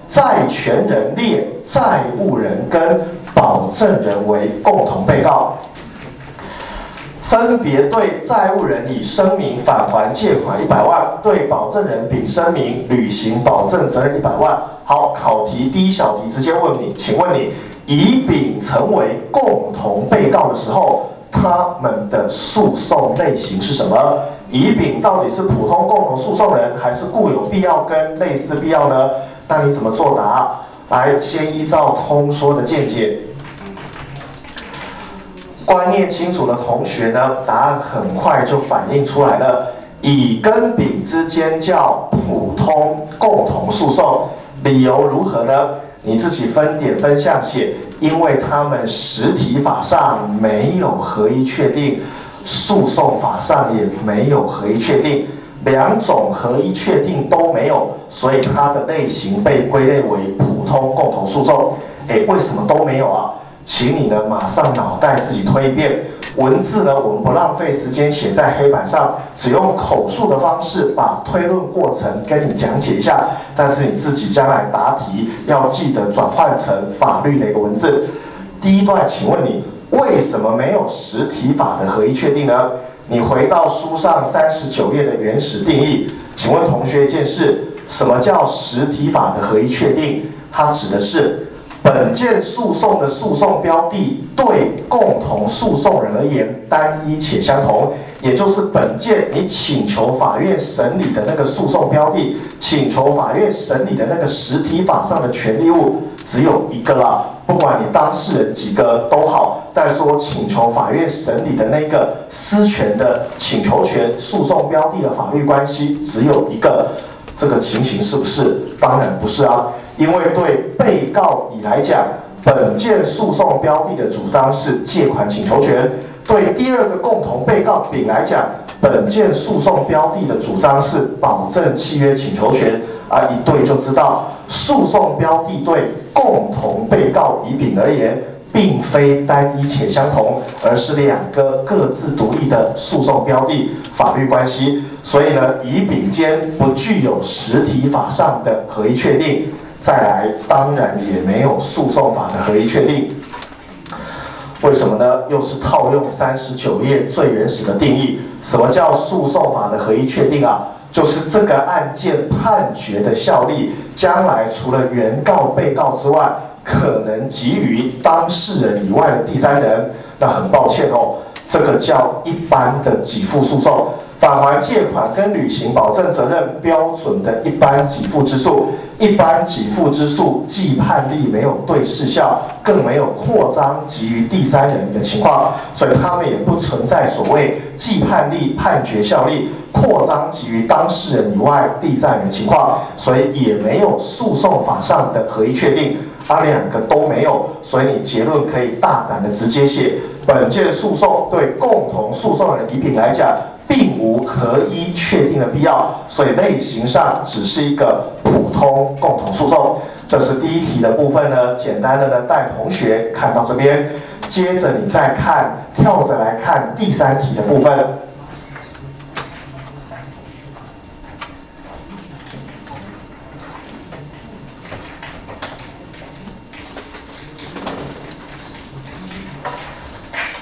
债权人列债务人跟保证人为共同被告。分别对债务人以声明返还借款一百万，对保证人丙声明履行保证责任一百万。好，考题第一小题直接问你，请问你乙丙成为共同被告的时候，他们的诉讼类型是什么？乙丙到底是普通共同诉讼人，还是固有必要跟类似必要呢？那你怎么作答？来，先依照通说的见解。观念清楚的同学呢，答案很快就反映出来了。乙跟丙之间叫普通共同诉讼，理由如何呢？你自己分点分项写。因为他们实体法上没有合一确定，诉讼法上也没有合一确定，两种合一确定都没有，所以它的类型被归类为普通共同诉讼。诶，为什么都没有啊？请你呢，马上脑袋自己推一遍文字呢，我们不浪费时间写在黑板上，只用口述的方式把推论过程跟你讲解一下。但是你自己将来答题要记得转换成法律的一个文字。第一段，请问你为什么没有实体法的合一确定呢？你回到书上三十九页的原始定义，请问同学一件事：什么叫实体法的合一确定？它指的是。本件诉讼的诉讼标的对共同诉讼人而言单一且相同，也就是本件你请求法院审理的那个诉讼标的，请求法院审理的那个实体法上的权利物只有一个啦。不管你当事人几个都好，但是我请求法院审理的那个私权的请求权诉讼标的的法律关系只有一个，这个情形是不是？当然不是啊。因为对被告乙来讲，本件诉讼标的的主张是借款请求权；对第二个共同被告丙来讲，本件诉讼标的的主张是保证契约请求权。啊，一对就知道，诉讼标的对共同被告乙丙而言，并非单一且相同，而是两个各自独立的诉讼标的法律关系。所以呢，乙丙间不具有实体法上的合一确定。再来，当然也没有诉讼法的合一确定。为什么呢？又是套用三十九页最原始的定义。什么叫诉讼法的合一确定啊？就是这个案件判决的效力，将来除了原告、被告之外，可能给予当事人以外的第三人。那很抱歉哦，这个叫一般的给付诉讼。返还借款跟履行保证责任标准的一般给付之诉，一般给付之诉既判例没有对事效，更没有扩张给予第三人的情况，所以他们也不存在所谓既判例判决效力扩张给予当事人以外第三人情况，所以也没有诉讼法上的合一确定，而两个都没有，所以你结论可以大胆的直接写，本件诉讼对共同诉讼人乙丙来讲。并无合一确定的必要，所以类型上只是一个通共同诉讼。这是第一题的部分呢，简单的呢带同学看到这边，接着你再看，跳着来看第三题的部分。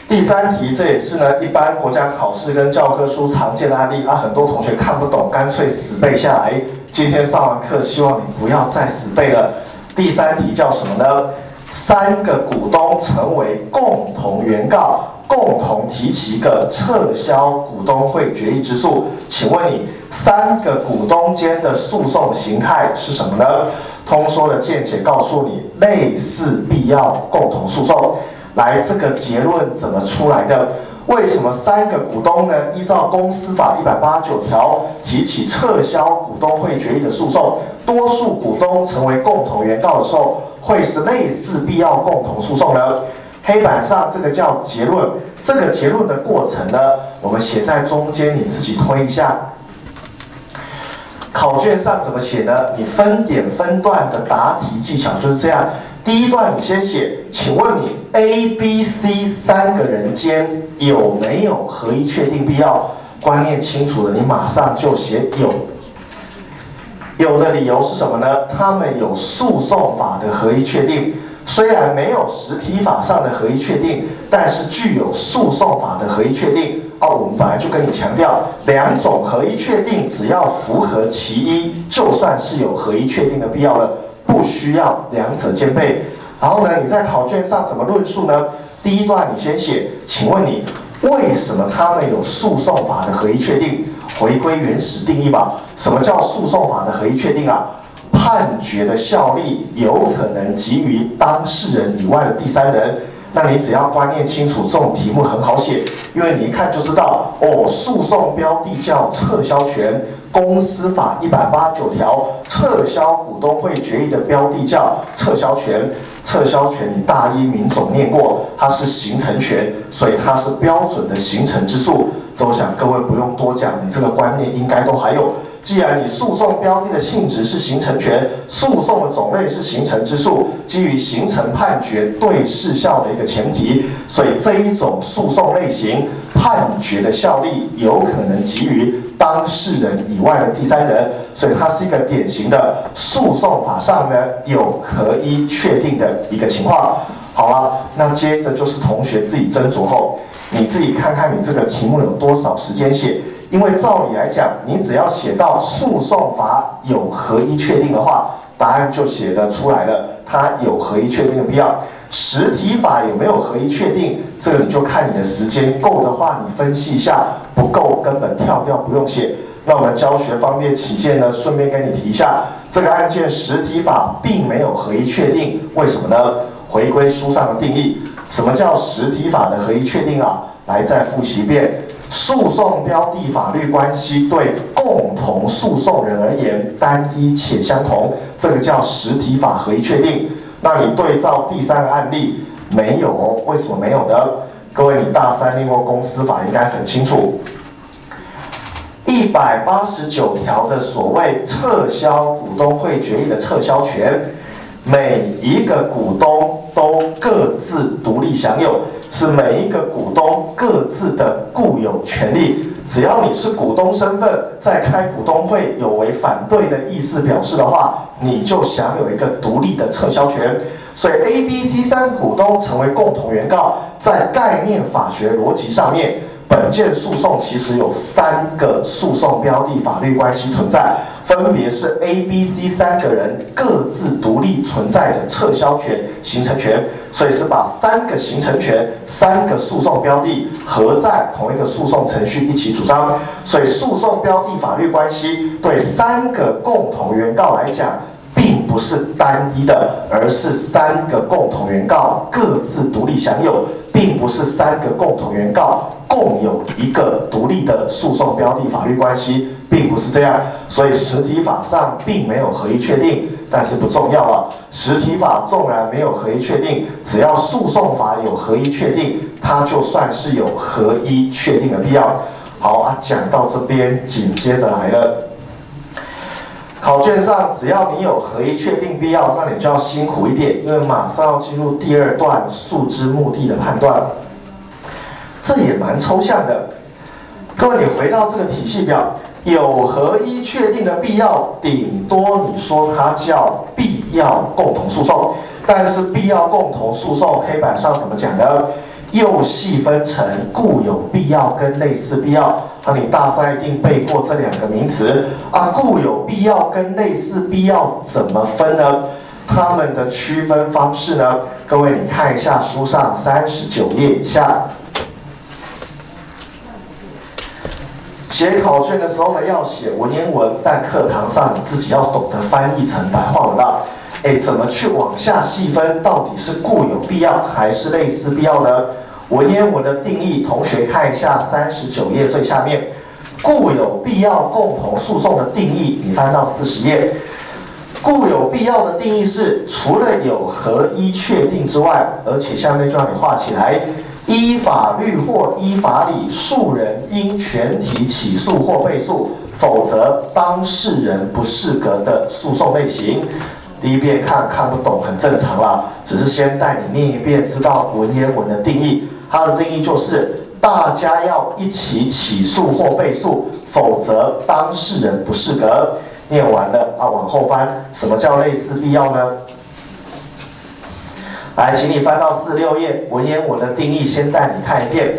第三题，这也是呢一般国家考试跟教科书常见的案例啊，很多同学看不懂，干脆死背下来。今天上完课，希望你不要再死背了。第三题叫什么呢？三个股东成为共同原告，共同提起一个撤销股东会决议之诉。请问你三个股东间的诉讼形态是什么呢？通说的见解告诉你，类似必要共同诉讼。来，这个结论怎么出来的？为什么三个股东呢？依照公司法一百八十九条提起撤销股东会决议的诉讼，多数股东成为共同原告的时候，会是类似必要共同诉讼呢？黑板上这个叫结论，这个结论的过程呢，我们写在中间，你自己推一下。考卷上怎么写呢？你分点分段的答题技巧就是这样。第一段你先写，请问你 A、B、C 三个人间有没有合一确定必要？观念清楚的，你马上就写有。有的理由是什么呢？他们有诉讼法的合一确定，虽然没有实体法上的合一确定，但是具有诉讼法的合一确定。哦，我们本来就跟你强调，两种合一确定只要符合其一，就算是有合一确定的必要了。不需要两者兼备，然后呢？你在考卷上怎么论述呢？第一段你先写，请问你为什么他们有诉讼法的合一确定？回归原始定义吧。什么叫诉讼法的合一确定啊？判决的效力有可能给予当事人以外的第三人。那你只要观念清楚，这种题目很好写，因为你一看就知道哦，诉讼标的叫撤销权。公司法一百八十九条，撤销股东会决议的标的叫撤销权。撤销权你大一民总念过，它是形成权，所以它是标准的形成之诉。这我想各位不用多讲，你这个观念应该都还有。既然你诉讼标的的性质是形成权，诉讼的种类是形成之诉，基于形成判决对事效的一个前提，所以这一种诉讼类型判决的效力有可能给予。当事人以外的第三人，所以它是一个典型的诉讼法上呢有合一确定的一个情况。好了，那接着就是同学自己斟酌后，你自己看看你这个题目有多少时间写。因为照理来讲，你只要写到诉讼法有合一确定的话，答案就写得出来了，它有合一确定的必要。实体法有没有合一确定？这个你就看你的时间够的话，你分析一下；不够，根本跳掉，不用写。那我们教学方便起见呢，顺便跟你提一下，这个案件实体法并没有合一确定，为什么呢？回归书上的定义，什么叫实体法的合一确定啊？来再复习一遍：诉讼标的法律关系对共同诉讼人而言单一且相同，这个叫实体法合一确定。那你对照第三个案例没有？为什么没有呢？各位，你大三念过公司法，应该很清楚。一百八十九条的所谓撤销股东会决议的撤销权，每一个股东都各自独立享有，是每一个股东各自的固有权利。只要你是股东身份，在开股东会有违反对的意思表示的话，你就享有一个独立的撤销权。所以 A、B、C 三股东成为共同原告，在概念法学逻辑上面。本件诉讼其实有三个诉讼标的法律关系存在，分别是 A、B、C 三个人各自独立存在的撤销权、形成权，所以是把三个形成权、三个诉讼标的合在同一个诉讼程序一起主张。所以诉讼标的法律关系对三个共同原告来讲，并不是单一的，而是三个共同原告各自独立享有，并不是三个共同原告。共有一个独立的诉讼标的法律关系，并不是这样，所以实体法上并没有合一确定，但是不重要了。实体法纵然没有合一确定，只要诉讼法有合一确定，它就算是有合一确定的必要。好啊，讲到这边，紧接着来了，考卷上只要你有合一确定必要，那你就要辛苦一点，因为马上要进入第二段诉之目的的判断。这也蛮抽象的，各位，你回到这个体系表，有合一确定的必要，顶多你说它叫必要共同诉讼，但是必要共同诉讼黑板上怎么讲呢？又细分成固有必要跟类似必要，那你大三一定背过这两个名词啊？固有必要跟类似必要怎么分呢？它们的区分方式呢？各位，你看一下书上三十九页以下。写考卷的时候呢，要写文言文，但课堂上你自己要懂得翻译成白话文了。哎，怎么去往下细分？到底是固有必要还是类似必要呢？文言文的定义，同学看一下三十九页最下面，固有必要共同诉讼的定义，你翻到四十页。固有必要的定义是，除了有合一确定之外，而且下面就让你画起来。依法律或依法理，诉人应全体起诉或被诉，否则当事人不适格的诉讼类型。第一遍看看不懂很正常啦，只是先带你念一遍，知道文言文的定义。它的定义就是大家要一起起诉或被诉，否则当事人不适格。念完了啊，往后翻，什么叫类似必要呢？来，请你翻到四六页，文言文的定义先带你看一遍。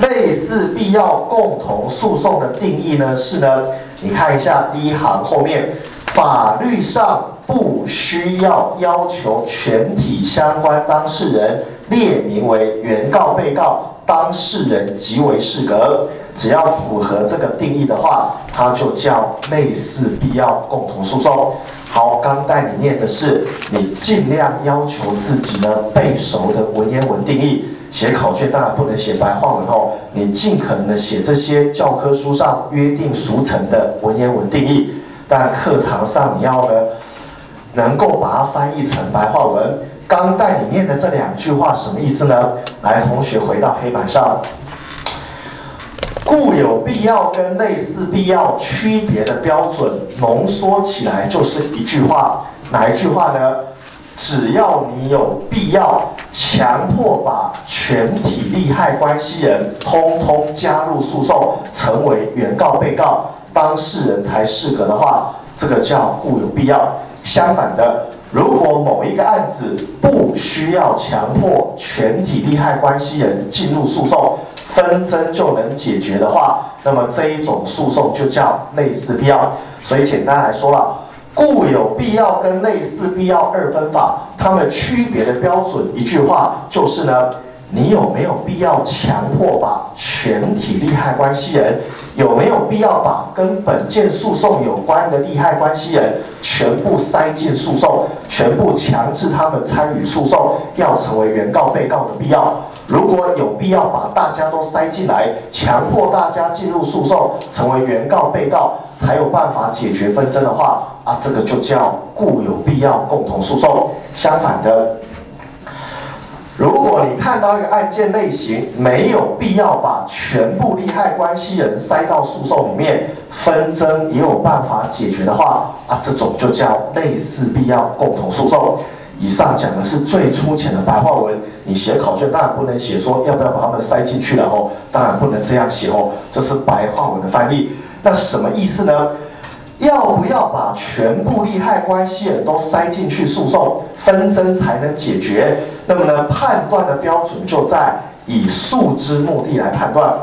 类似必要共同诉讼的定义呢是呢，你看一下第一行后面，法律上不需要要求全体相关当事人列名为原告、被告、当事人即为适格，只要符合这个定义的话，它就叫类似必要共同诉讼。好，刚带你念的是，你尽量要求自己呢背熟的文言文定义。写考卷当然不能写白话文哦，你尽可能的写这些教科书上约定俗成的文言文定义。但课堂上你要呢，能够把它翻译成白话文。刚带你念的这两句话什么意思呢？来，同学回到黑板上。固有必要跟类似必要区别的标准，浓缩起来就是一句话，哪一句话呢？只要你有必要强迫把全体利害关系人通通加入诉讼，成为原告、被告，当事人才适格的话，这个叫固有必要。相反的，如果某一个案子不需要强迫全体利害关系人进入诉讼，纷争就能解决的话，那么这一种诉讼就叫类似必要。所以简单来说了，固有必要跟类似必要二分法，它们区别的标准，一句话就是呢。你有没有必要强迫把全体利害关系人，有没有必要把跟本件诉讼有关的利害关系人全部塞进诉讼，全部强制他们参与诉讼，要成为原告、被告的必要？如果有必要把大家都塞进来，强迫大家进入诉讼，成为原告、被告，才有办法解决纷争的话，啊，这个就叫固有必要共同诉讼。相反的。如果你看到一个案件类型没有必要把全部利害关系人塞到诉讼里面，纷争也有办法解决的话，啊，这种就叫类似必要共同诉讼。以上讲的是最粗浅的白话文，你写考卷当然不能写说要不要把它们塞进去了哦，当然不能这样写哦，这是白话文的翻译。那什么意思呢？要不要把全部利害关系人都塞进去诉讼，纷争才能解决？那么呢，判断的标准就在以诉之目的来判断，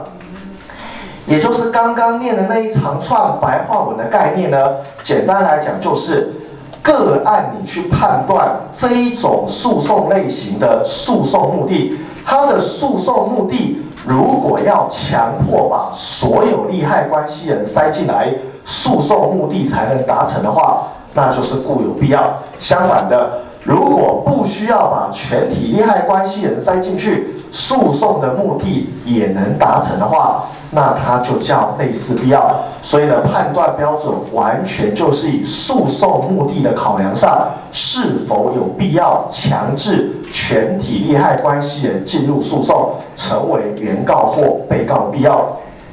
也就是刚刚念的那一长串白话文的概念呢。简单来讲，就是个案你去判断这一种诉讼类型的诉讼目的，它的诉讼目的如果要强迫把所有利害关系人塞进来。诉讼目的才能达成的话，那就是固有必要。相反的，如果不需要把全体利害关系人塞进去，诉讼的目的也能达成的话，那它就叫类似必要。所以呢，判断标准完全就是以诉讼目的的考量上，是否有必要强制全体利害关系人进入诉讼，成为原告或被告的必要。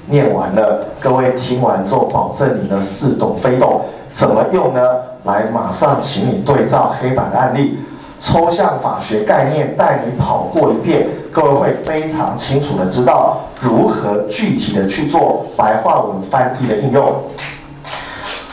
念完了，各位听完之后，保证你的似懂非懂。怎么用呢？来，马上请你对照黑板案例，抽象法学概念带你跑过一遍，各位会非常清楚的知道如何具体的去做白话文翻译的应用。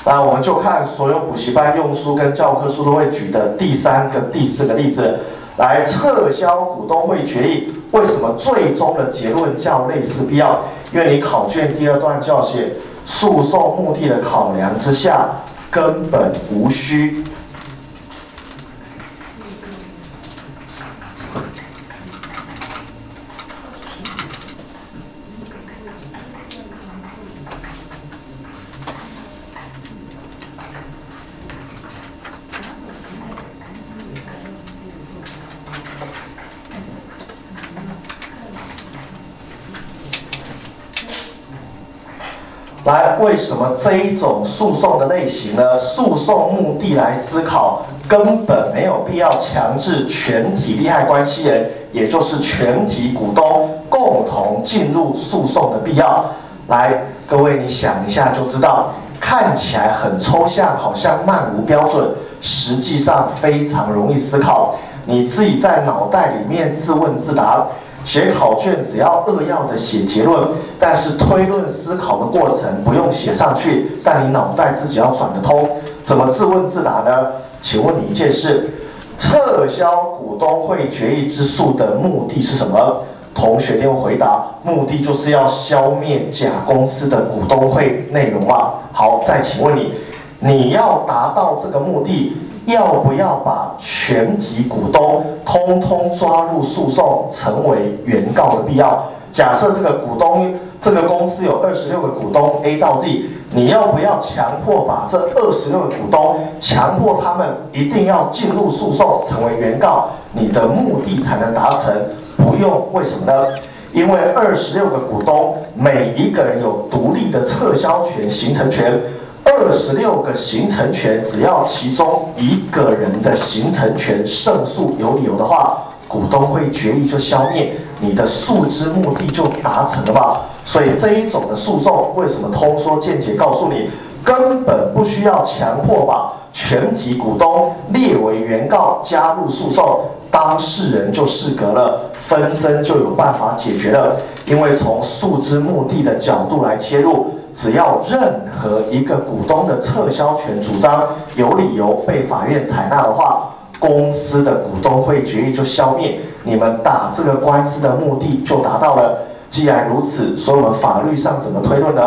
那我们就看所有补习班用书跟教科书都会举的第三个、第四个例子，来撤销股东会决议。为什么最终的结论叫类似必要？因为你考卷第二段教学诉讼目的的考量之下，根本无需。来，为什么这一种诉讼的类型呢？诉讼目的来思考，根本没有必要强制全体利害关系人，也就是全体股东共同进入诉讼的必要。来，各位你想一下就知道，看起来很抽象，好像漫无标准，实际上非常容易思考。你自己在脑袋里面自问自答。写考卷只要扼要的写结论，但是推论思考的过程不用写上去，但你脑袋自己要转得通。怎么自问自答呢？请问你一件事：撤销股东会决议之诉的目的是什么？同学给我回答：目的就是要消灭甲公司的股东会内容啊。好，再请问你，你要达到这个目的？要不要把全体股东通通抓入诉讼，成为原告的必要？假设这个股东，这个公司有二十六个股东 A 到 Z，你要不要强迫把这二十六个股东，强迫他们一定要进入诉讼，成为原告？你的目的才能达成？不用，为什么呢？因为二十六个股东每一个人有独立的撤销权、形成权。二十六个形成权，只要其中一个人的形成权胜诉有理由的话，股东会决议就消灭，你的诉之目的就达成了吧？所以这一种的诉讼，为什么通说见解告诉你，根本不需要强迫把全体股东列为原告加入诉讼，当事人就适格了，纷争就有办法解决了。因为从诉之目的的角度来切入。只要任何一个股东的撤销权主张有理由被法院采纳的话，公司的股东会决议就消灭，你们打这个官司的目的就达到了。既然如此，所以我们法律上怎么推论呢？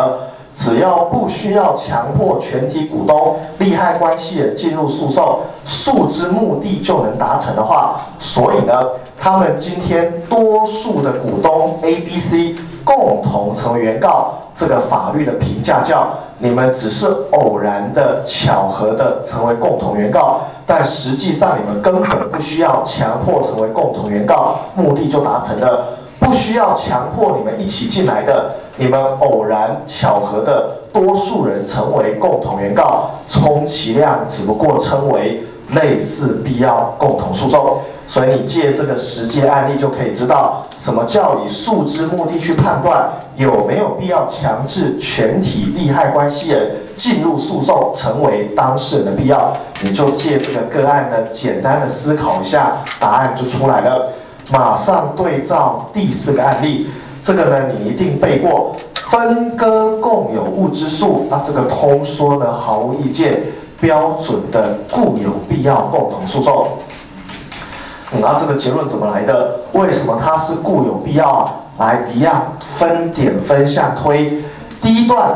只要不需要强迫全体股东利害关系人进入诉讼，诉之目的就能达成的话，所以呢，他们今天多数的股东 A、B、C 共同成为原告。这个法律的评价叫你们只是偶然的、巧合的成为共同原告，但实际上你们根本不需要强迫成为共同原告，目的就达成了。不需要强迫你们一起进来的，你们偶然巧合的多数人成为共同原告，充其量只不过称为类似必要共同诉讼。所以你借这个实际案例就可以知道，什么叫以诉之目的去判断有没有必要强制全体利害关系人进入诉讼成为当事人的必要。你就借这个个案呢，简单的思考一下，答案就出来了。马上对照第四个案例，这个呢你一定背过，分割共有物之诉，那这个通说呢毫无意见，标准的固有必要共同诉讼。那这个结论怎么来的？为什么它是固有必要？来，一样分点分项推。第一段，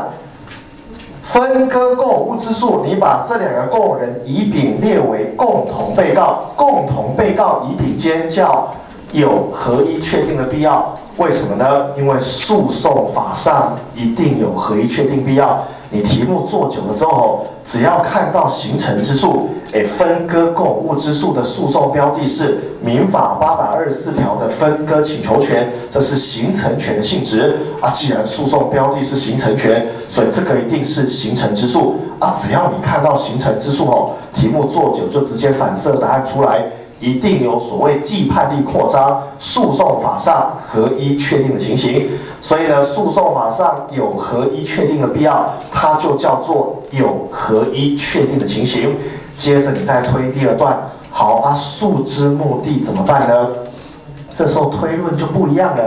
分割共物之数，你把这两个共人乙丙列为共同被告，共同被告乙丙间叫有合一确定的必要。为什么呢？因为诉讼法上一定有合一确定必要。你题目做久了之后，只要看到形成之诉，诶，分割共有物之诉的诉讼标的是民法八百二十四条的分割请求权，这是形成权的性质啊。既然诉讼标的是形成权，所以这个一定是形成之诉啊。只要你看到形成之诉哦，题目做久就直接反射答案出来。一定有所谓既判力扩张，诉讼法上合一确定的情形，所以呢，诉讼法上有合一确定的必要，它就叫做有合一确定的情形。接着你再推第二段，好啊，诉之目的怎么办呢？这时候推论就不一样了。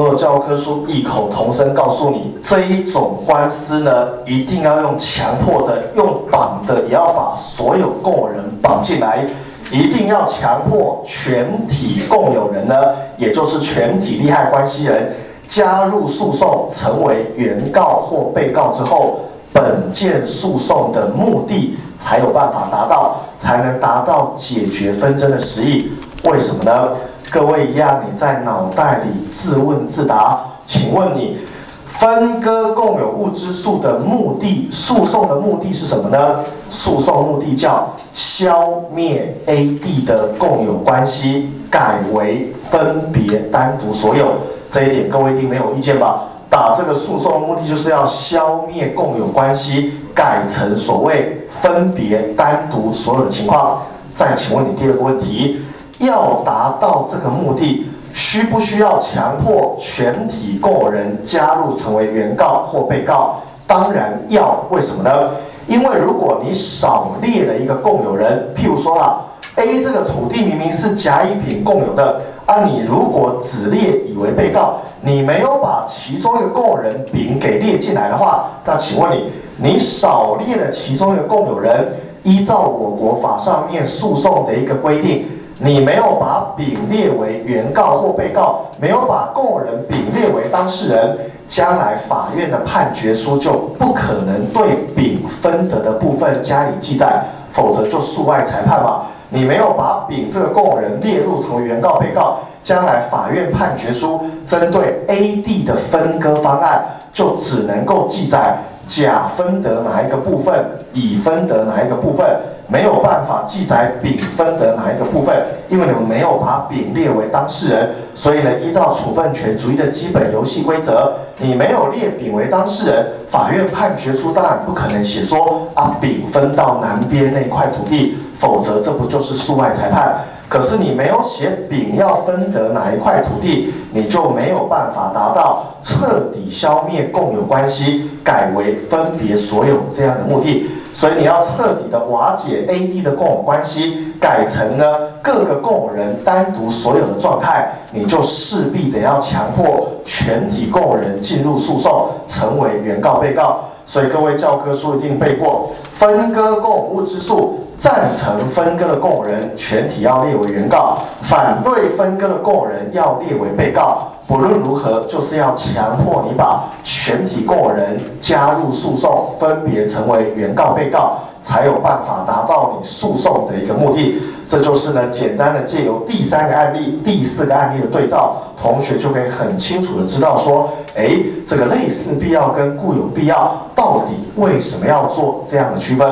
所有教科书异口同声告诉你，这一种官司呢，一定要用强迫的，用绑的，也要把所有共有人绑进来，一定要强迫全体共有人呢，也就是全体利害关系人加入诉讼，成为原告或被告之后，本件诉讼的目的才有办法达到，才能达到解决纷争的实意。为什么呢？各位一样，你在脑袋里自问自答。请问你分割共有物之诉的目的，诉讼的目的是什么呢？诉讼目的叫消灭 A、D 的共有关系，改为分别单独所有。这一点各位一定没有意见吧？打这个诉讼的目的就是要消灭共有关系，改成所谓分别单独所有的情况。再请问你第二个问题。要达到这个目的，需不需要强迫全体共有人加入成为原告或被告？当然要。为什么呢？因为如果你少列了一个共有人，譬如说啊，A 这个土地明明是甲乙丙共有的，啊，你如果只列乙为被告，你没有把其中一个共有人丙给列进来的话，那请问你，你少列了其中一个共有人，依照我国法上面诉讼的一个规定。你没有把丙列为原告或被告，没有把共人丙列为当事人，将来法院的判决书就不可能对丙分得的部分加以记载，否则就诉外裁判嘛。你没有把丙这个共人列入成为原告、被告，将来法院判决书针对 A、D 的分割方案，就只能够记载甲分得哪一个部分，乙分得哪一个部分。没有办法记载丙分得哪一个部分，因为你们没有把丙列为当事人，所以呢，依照处分权主义的基本游戏规则，你没有列丙为当事人，法院判决书当然不可能写说啊丙分到南边那块土地，否则这不就是诉外裁判？可是你没有写丙要分得哪一块土地，你就没有办法达到彻底消灭共有关系，改为分别所有这样的目的。所以你要彻底的瓦解 A、D 的共有关系，改成呢各个共有人单独所有的状态，你就势必得要强迫全体共有人进入诉讼，成为原告、被告。所以各位教科书一定背过，分割共物之诉，赞成分割的共人全体要列为原告，反对分割的共人要列为被告。不论如何，就是要强迫你把全体共人加入诉讼，分别成为原告、被告，才有办法达到你诉讼的一个目的。这就是呢，简单的借由第三个案例、第四个案例的对照，同学就可以很清楚的知道说，哎，这个类似必要跟固有必要到底为什么要做这样的区分？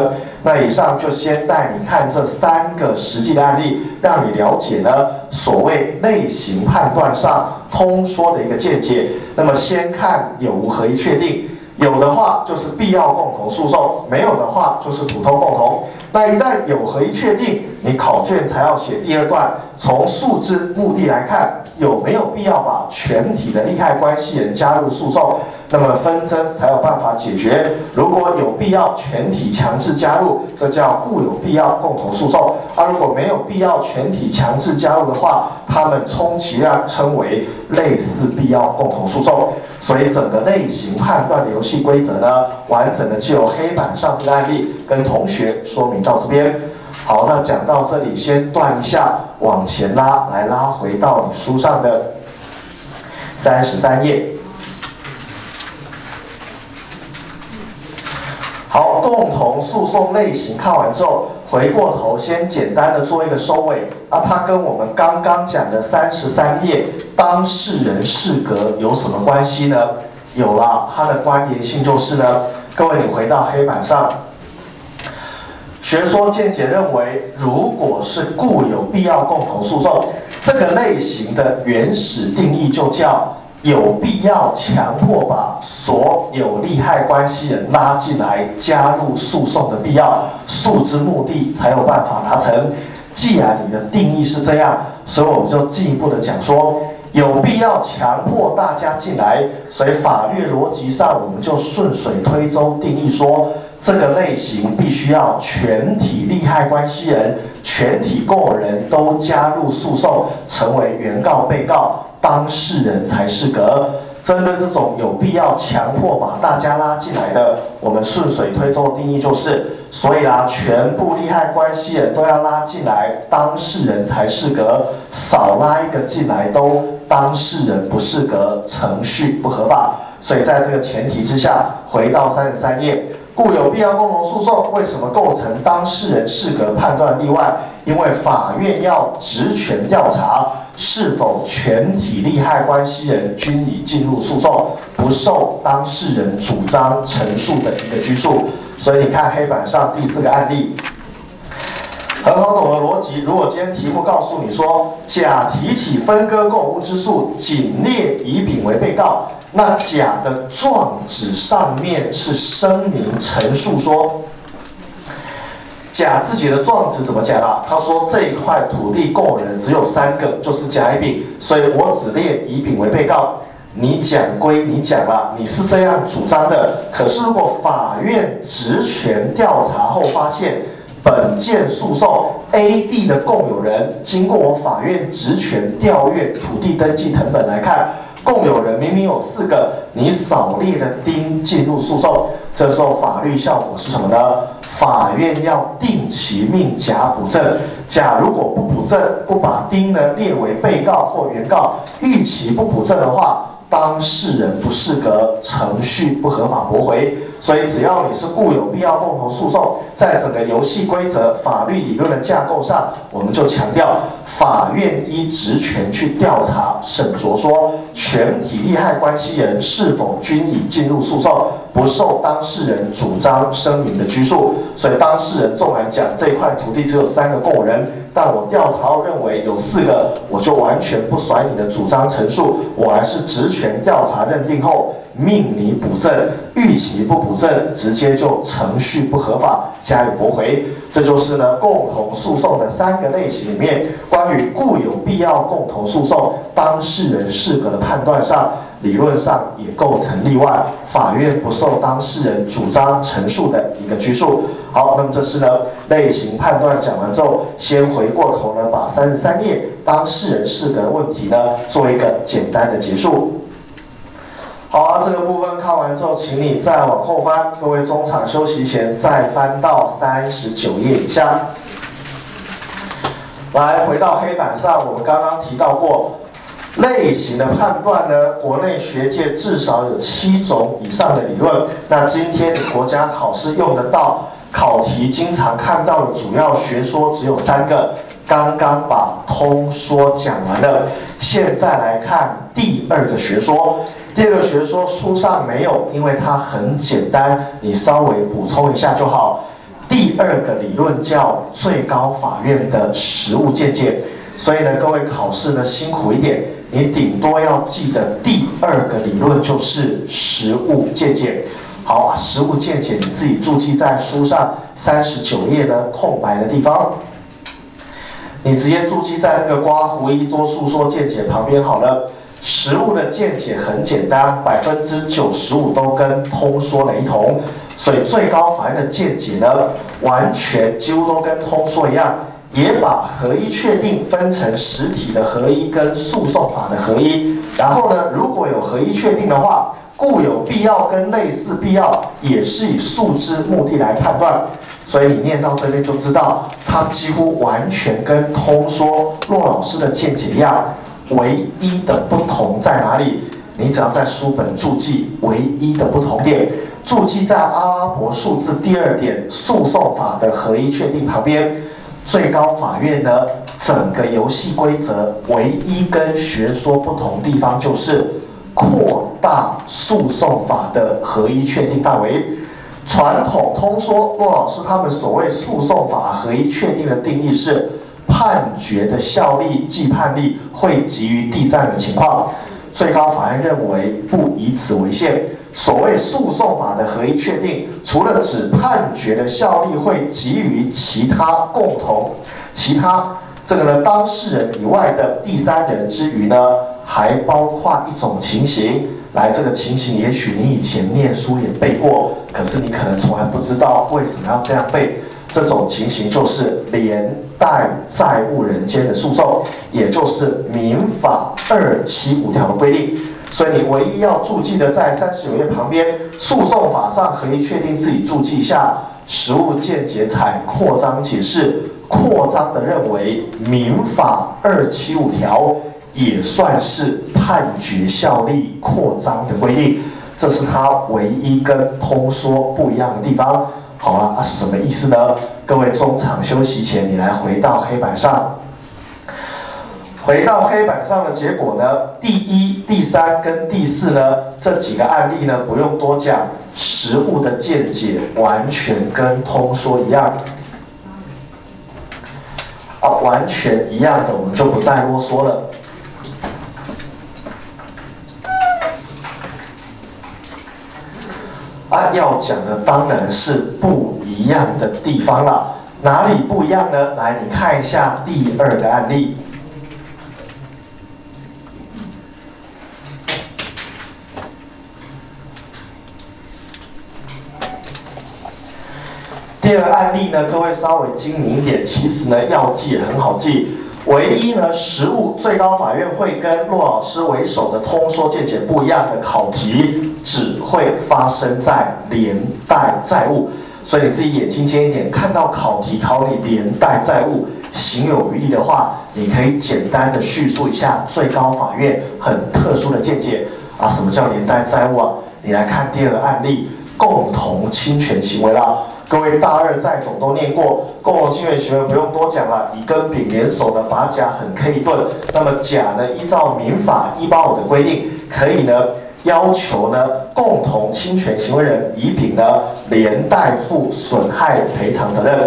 那以上就先带你看这三个实际的案例，让你了解呢。所谓类型判断上通说的一个见解。那么先看有无合一确定，有的话就是必要共同诉讼，没有的话就是普通共同。那一旦有合一确定，你考卷才要写第二段，从诉之目的来看，有没有必要把全体的利害关系人加入诉讼？那么纷争才有办法解决。如果有必要全体强制加入，这叫固有必要共同诉讼；而如果没有必要全体强制加入的话，他们充其量称为类似必要共同诉讼。所以整个类型判断的游戏规则呢，完整的就黑板上这个案例跟同学说明到这边。好，那讲到这里先断一下，往前拉，来拉回到你书上的三十三页。好，共同诉讼类型看完之后，回过头先简单的做一个收尾啊，它跟我们刚刚讲的三十三页当事人适格有什么关系呢？有了，它的关联性就是呢，各位你回到黑板上，学说见解认为，如果是固有必要共同诉讼，这个类型的原始定义就叫。有必要强迫把所有利害关系人拉进来加入诉讼的必要，诉之目的才有办法达成。既然你的定义是这样，所以我们就进一步的讲说，有必要强迫大家进来。所以法律逻辑上，我们就顺水推舟定义说，这个类型必须要全体利害关系人、全体共有人都加入诉讼，成为原告、被告。当事人才是格。针对这种有必要强迫把大家拉进来的，我们顺水推舟定义就是：所以啦，全部利害关系人都要拉进来，当事人才是格。少拉一个进来，都当事人不适格，程序不合法。所以在这个前提之下，回到三十三页，故有必要共同诉讼，为什么构成当事人适格判断例外？因为法院要职权调查。是否全体利害关系人均已进入诉讼，不受当事人主张陈述的一个拘束？所以你看黑板上第四个案例，很好懂的逻辑。如果今天题目告诉你说，甲提起分割共屋之诉，仅列乙丙为被告，那甲的状纸上面是声明陈述说。甲自己的状纸怎么讲啊？他说这一块土地共有人只有三个，就是甲、乙、丙，所以我只列乙、丙为被告。你讲归你讲了，你是这样主张的。可是如果法院职权调查后发现，本件诉讼 A 地的共有人，经过我法院职权调阅土地登记誊本来看，共有人明明有四个，你少列了丁进入诉讼，这时候法律效果是什么呢？法院要定期命甲补证，甲如果不补证，不把丁呢列为被告或原告，逾期不补证的话。当事人不适格，程序不合法驳回。所以只要你是固有必要共同诉讼，在整个游戏规则、法律理论的架构上，我们就强调法院依职权去调查审酌，说全体利害关系人是否均已进入诉讼，不受当事人主张声明的拘束。所以当事人纵然讲这块土地只有三个共人。但我调查认为有四个，我就完全不甩你的主张陈述，我还是职权调查认定后命你补证，逾期不补证，直接就程序不合法，加以驳回。这就是呢共同诉讼的三个类型里面，关于固有必要共同诉讼当事人适格的判断上。理论上也构成例外，法院不受当事人主张陈述的一个拘束。好，那么这是呢类型判断讲完之后，先回过头呢，把三十三页当事人适格的问题呢做一个简单的结束。好，这个部分看完之后，请你再往后翻，各位中场休息前再翻到三十九页以下。来，回到黑板上，我们刚刚提到过。类型的判断呢，国内学界至少有七种以上的理论。那今天你国家考试用得到，考题经常看到的主要学说只有三个。刚刚把通说讲完了，现在来看第二个学说。第二个学说书上没有，因为它很简单，你稍微补充一下就好。第二个理论叫最高法院的实务见解。所以呢，各位考试呢辛苦一点，你顶多要记得第二个理论就是实物见解。好啊，实物见解你自己注记在书上三十九页的空白的地方，你直接注记在那个刮胡一多数说见解旁边好了。实物的见解很简单，百分之九十五都跟通说雷同，所以最高法院的见解呢，完全几乎都跟通说一样，也把合一确定分成实体的合一跟诉讼法的合一。然后呢，如果有合一确定的话，固有必要跟类似必要也是以诉之目的来判断。所以你念到这边就知道，它几乎完全跟通说骆老师的见解一样。唯一的不同在哪里？你只要在书本注记唯一的不同点，注记在阿拉伯数字第二点诉讼法的合一确定旁边。最高法院呢，整个游戏规则唯一跟学说不同地方就是扩大诉讼法的合一确定范围。传统通说骆老师他们所谓诉讼法合一确定的定义是。判决的效力、既判例会基于第三人情况，最高法院认为不以此为限。所谓诉讼法的合一确定，除了指判决的效力会给予其他共同、其他这个呢当事人以外的第三人之余呢，还包括一种情形。来，这个情形也许你以前念书也背过，可是你可能从来不知道为什么要这样背。这种情形就是连代债务人间的诉讼，也就是民法二七五条的规定。所以你唯一要注记的，在三十九页旁边，诉讼法上可以确定自己注记一下。实务见解采扩张解释，扩张的认为民法二七五条也算是判决效力扩张的规定，这是它唯一跟通说不一样的地方。好了啊，什么意思呢？各位中场休息前，你来回到黑板上，回到黑板上的结果呢？第一、第三跟第四呢？这几个案例呢，不用多讲，实物的见解完全跟通说一样，啊，完全一样的，我们就不再啰嗦了。要讲的当然是不一样的地方了。哪里不一样呢？来，你看一下第二个案例。第二个案例呢，各位稍微精明一点，其实呢要记很好记。唯一呢，实务最高法院会跟骆老师为首的通说见解不一样的考题，只会发生在连带债务。所以你自己眼睛尖一点，看到考题考你连带债务，行有余力的话，你可以简单的叙述一下最高法院很特殊的见解啊。什么叫连带债务啊？你来看第二个案例，共同侵权行为啦。各位大二在总都念过，共同侵权行为不用多讲了，乙跟丙联手呢把甲很 K 一顿，那么甲呢依照民法一八五的规定，可以呢要求呢共同侵权行为人乙丙呢连带负损害赔偿责任。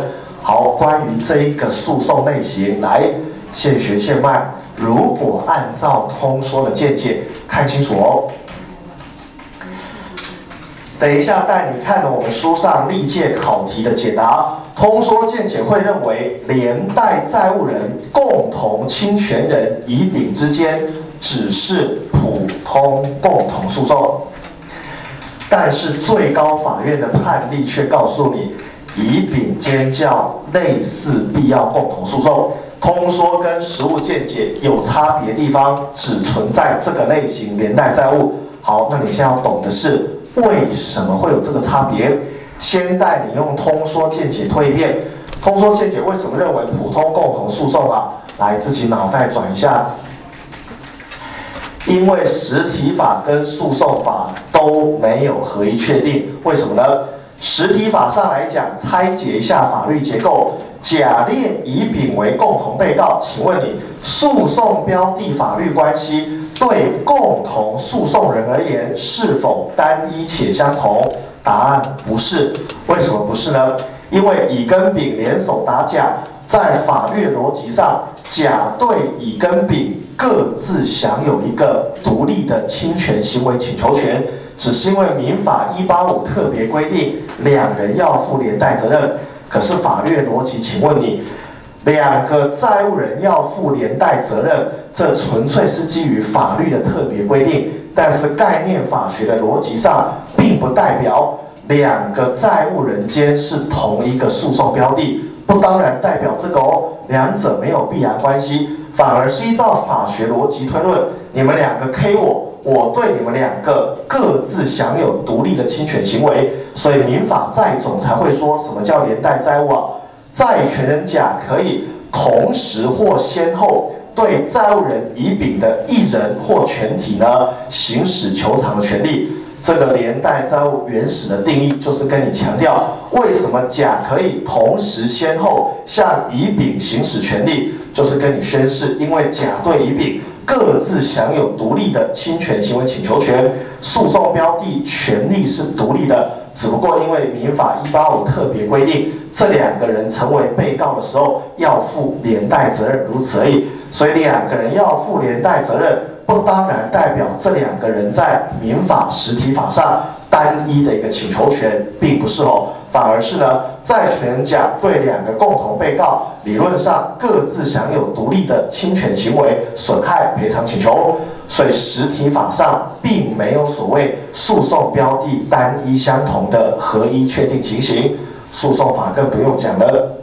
好，关于这一个诉讼类型，来现学现卖，如果按照通说的见解，看清楚哦。等一下，带你看了我们书上历届考题的解答。通说见解会认为，连带债务人共同侵权人乙丙之间只是普通共同诉讼，但是最高法院的判例却告诉你，乙丙间叫类似必要共同诉讼。通说跟实务见解有差别地方，只存在这个类型连带债务。好，那你现在要懂的是。为什么会有这个差别？先带你用通说见解推一遍。通说见解为什么认为普通共同诉讼啊？来，自己脑袋转一下。因为实体法跟诉讼法都没有合一确定。为什么呢？实体法上来讲，拆解一下法律结构。甲列乙丙为共同被告，请问你诉讼标的法律关系？对共同诉讼人而言，是否单一且相同？答案不是。为什么不是呢？因为乙跟丙联手打甲，在法律逻辑上，甲对乙跟丙各自享有一个独立的侵权行为请求权，只是因为民法一八五特别规定两人要负连带责任。可是法律逻辑，请问你，两个债务人要负连带责任，这纯粹是基于法律的特别规定，但是概念法学的逻辑上，并不代表两个债务人间是同一个诉讼标的，不当然代表这个哦，两者没有必然关系，反而是依照法学逻辑推论，你们两个 K 我。我对你们两个各自享有独立的侵权行为，所以民法债总才会说什么叫连带债务啊？债权人甲可以同时或先后对债务人乙丙的一人或全体呢行使求偿的权利。这个连带债务原始的定义就是跟你强调，为什么甲可以同时先后向乙丙行使权利，就是跟你宣誓，因为甲对乙丙。各自享有独立的侵权行为请求权，诉讼标的权利是独立的，只不过因为民法一八五特别规定，这两个人成为被告的时候要负连带责任，如此而已。所以两个人要负连带责任，不当然代表这两个人在民法实体法上单一的一个请求权，并不是哦。反而是呢，债权人甲对两个共同被告，理论上各自享有独立的侵权行为损害赔偿请求，所以实体法上并没有所谓诉讼标的单一相同的合一确定情形，诉讼法更不用讲了。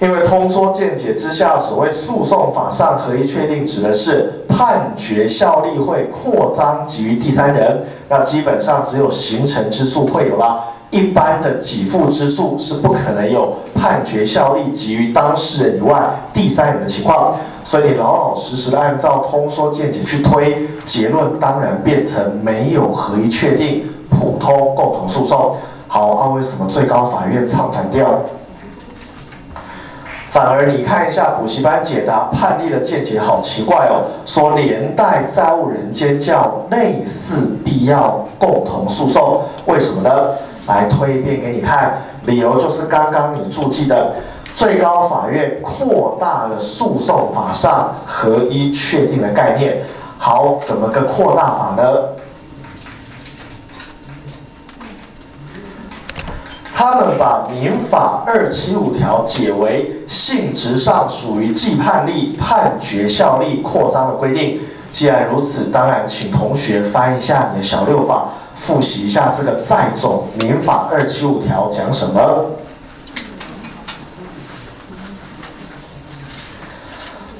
因为通说见解之下，所谓诉讼法上合一确定，指的是判决效力会扩张给予第三人，那基本上只有形成之诉会有了。一般的给付之诉是不可能有判决效力给予当事人以外第三人的情况，所以你老老实实的按照通说见解去推，结论当然变成没有合一确定普通共同诉讼。好，啊，为什么最高法院唱反调？反而你看一下补习班解答判例的见解，好奇怪哦，说连带债务人间叫类似必要共同诉讼，为什么呢？来推一遍给你看，理由就是刚刚你注记的，最高法院扩大了诉讼法上合一确定的概念。好，怎么个扩大法呢？他们把民法二七五条解为性质上属于既判例判决效力扩张的规定。既然如此，当然请同学翻一下你的小六法。复习一下这个债总民法二七五条讲什么？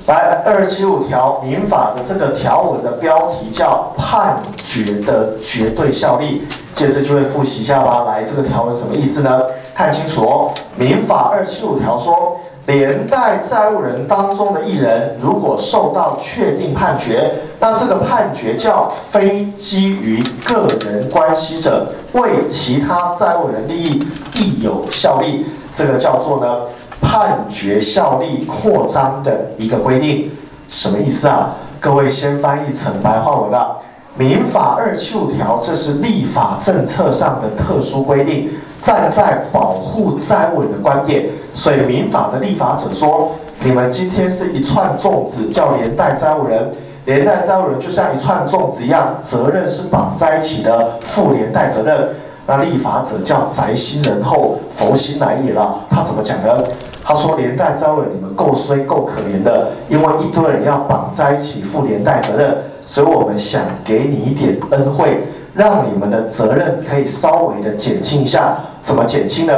来，二七五条民法的这个条文的标题叫判决的绝对效力，接着就会复习一下吧。来，这个条文什么意思呢？看清楚哦，民法二七五条说。连带债务人当中的一人，如果受到确定判决，那这个判决叫非基于个人关系者，为其他债务人利益亦有效力，这个叫做呢判决效力扩张的一个规定，什么意思啊？各位先翻译成白话文了。民法二七五条，这是立法政策上的特殊规定。站在保护债务人的观点，所以民法的立法者说：你们今天是一串粽子，叫连带债务人，连带债务人就像一串粽子一样，责任是绑在一起的，负连带责任。那立法者叫宅心仁厚，佛心来也了。他怎么讲呢？他说：连带债务人，你们够衰够可怜的，因为一堆人要绑在一起负连带责任，所以我们想给你一点恩惠。让你们的责任可以稍微的减轻一下，怎么减轻呢？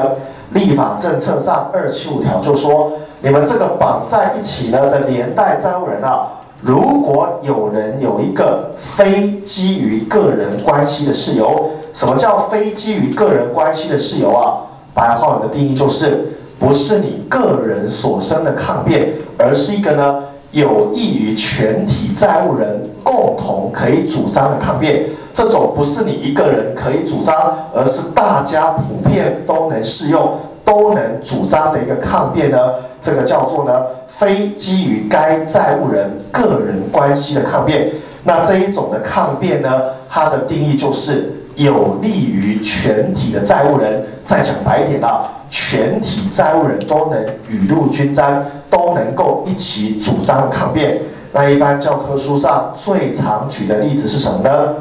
立法政策上二七五条就说，你们这个绑在一起呢的连带债务人啊，如果有人有一个非基于个人关系的事由，什么叫非基于个人关系的事由啊？白话文的定义就是，不是你个人所生的抗辩，而是一个呢有益于全体债务人共同可以主张的抗辩。这种不是你一个人可以主张，而是大家普遍都能适用、都能主张的一个抗辩呢？这个叫做呢非基于该债务人个人关系的抗辩。那这一种的抗辩呢，它的定义就是有利于全体的债务人。再讲白一点啊，全体债务人都能雨露均沾，都能够一起主张抗辩。那一般教科书上最常举的例子是什么呢？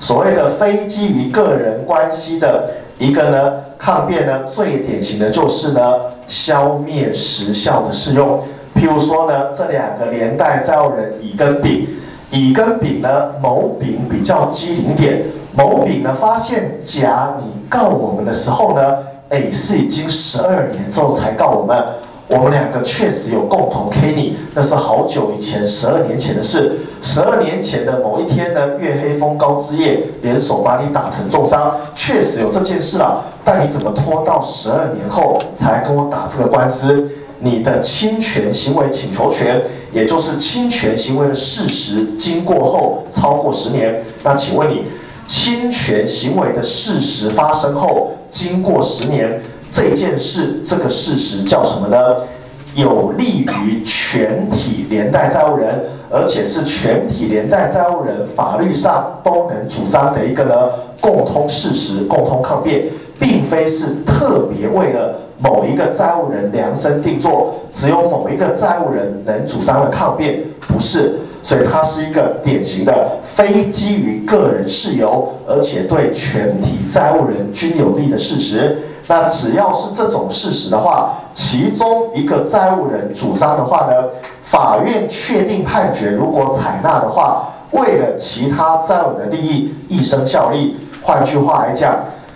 所谓的非基于个人关系的一个呢抗辩呢，最典型的就是呢消灭时效的适用。譬如说呢，这两个连带债务人乙跟丙，乙跟丙呢，某丙比较机灵点。某丙呢发现甲你告我们的时候呢，哎是已经十二年之后才告我们，我们两个确实有共同 K 你，那是好久以前十二年前的事。十二年前的某一天呢，月黑风高之夜，联手把你打成重伤，确实有这件事啊。但你怎么拖到十二年后才跟我打这个官司？你的侵权行为请求权，也就是侵权行为的事实经过后超过十年，那请问你？侵权行为的事实发生后，经过十年，这件事这个事实叫什么呢？有利于全体连带债务人，而且是全体连带债务人法律上都能主张的一个呢共通事实、共通抗辩，并非是特别为了某一个债务人量身定做，只有某一个债务人能主张的抗辩，不是。所以它是一个典型的非基于个人事由，而且对全体债务人均有利的事实。那只要是这种事实的话，其中一个债务人主张的话呢，法院确定判决如果采纳的话，为了其他债务人的利益，一生效力。换句话来讲，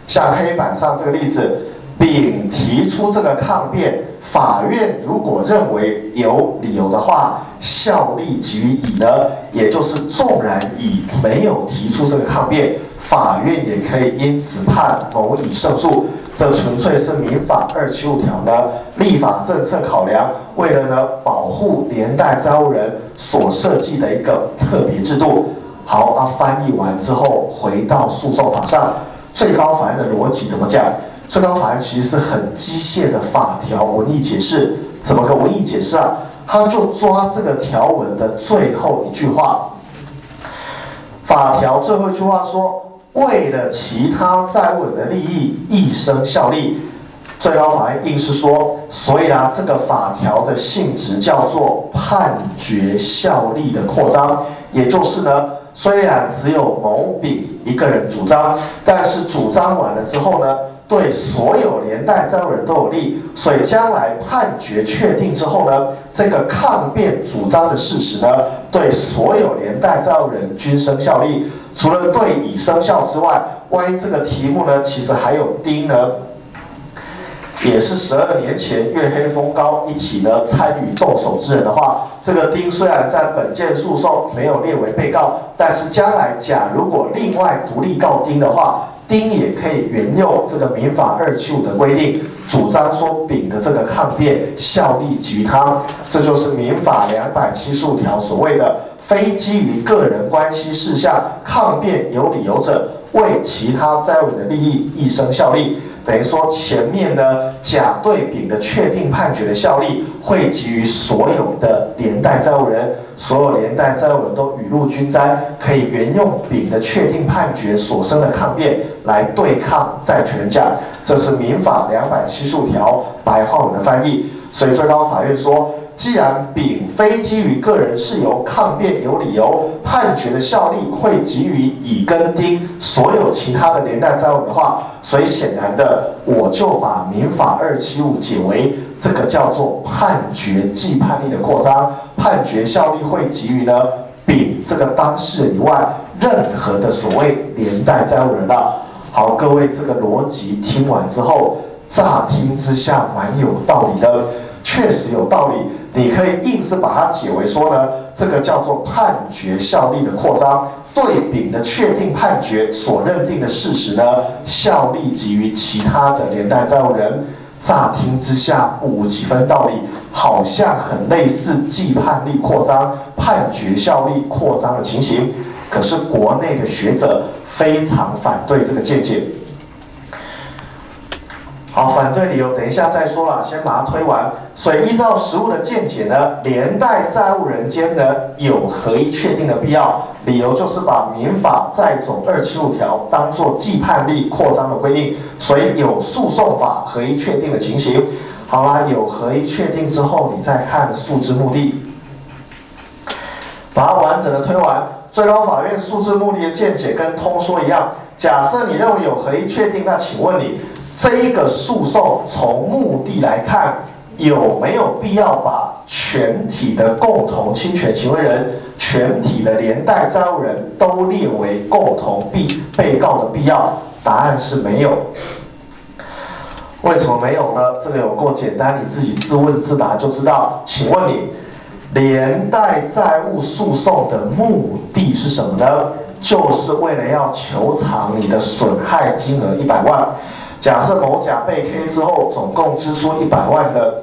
像黑板上这个例子。丙提出这个抗辩，法院如果认为有理由的话，效力给予乙呢，也就是纵然乙没有提出这个抗辩，法院也可以因此判某乙胜诉。这纯粹是民法二七五条呢立法政策考量，为了呢保护连带债务人所设计的一个特别制度。好，啊，翻译完之后回到诉讼法上，最高法院的逻辑怎么讲？最高法院其实是很机械的法条文意解释，怎么个文意解释啊？他就抓这个条文的最后一句话，法条最后一句话说，为了其他债务人的利益，一生效力。最高法院硬是说，所以啊，这个法条的性质叫做判决效力的扩张，也就是呢，虽然只有某丙一个人主张，但是主张完了之后呢？对所有连带债务人都有利，所以将来判决确定之后呢，这个抗辩主张的事实呢，对所有连带债务人均生效力。除了对乙生效之外，万一这个题目呢，其实还有丁呢，也是十二年前月黑风高一起呢参与动手之人的话，这个丁虽然在本件诉讼没有列为被告，但是将来假如果另外独立告丁的话。丁也可以援用这个民法二七五的规定，主张说丙的这个抗辩效力给予他，这就是民法两百七十五条所谓的非基于个人关系事项抗辩有理由者，为其他债务人的利益一生效力。等于说前面呢，甲对丙的确定判决的效力会给予所有的连带债务人，所有连带债务人都雨露均沾，可以沿用丙的确定判决所生的抗辩来对抗债权人甲。这是民法两百七十五条白话文的翻译。所以最高法院说。既然丙非基于个人事由抗辩有理由，判决的效力会给予乙跟丁所有其他的连带债务的话，所以显然的，我就把民法二七五解为这个叫做判决既判力的扩张，判决效力会给予呢丙这个当事人以外任何的所谓连带债务人了。好，各位这个逻辑听完之后，乍听之下蛮有道理的。确实有道理，你可以硬是把它解为说呢，这个叫做判决效力的扩张，对丙的确定判决所认定的事实呢，效力给予其他的连带债务人。乍听之下无几分道理，好像很类似既判力扩张、判决效力扩张的情形。可是国内的学者非常反对这个见解。好，反对理由等一下再说了，先把它推完。所以依照实务的见解呢，连带债务人间呢有合一确定的必要，理由就是把民法债总二七五条当做既判力扩张的规定，所以有诉讼法合一确定的情形。好啦，有合一确定之后，你再看诉之目的，把它完整的推完。最高法院诉之目的的见解跟通说一样，假设你认为有合一确定，那请问你？这一个诉讼从目的来看，有没有必要把全体的共同侵权行为人、全体的连带债务人都列为共同被被告的必要？答案是没有。为什么没有呢？这个有够简单，你自己自问自答就知道。请问你，连带债务诉讼的目的是什么呢？就是为了要求偿你的损害金额一百万。假设某甲被黑之后，总共支出一百万的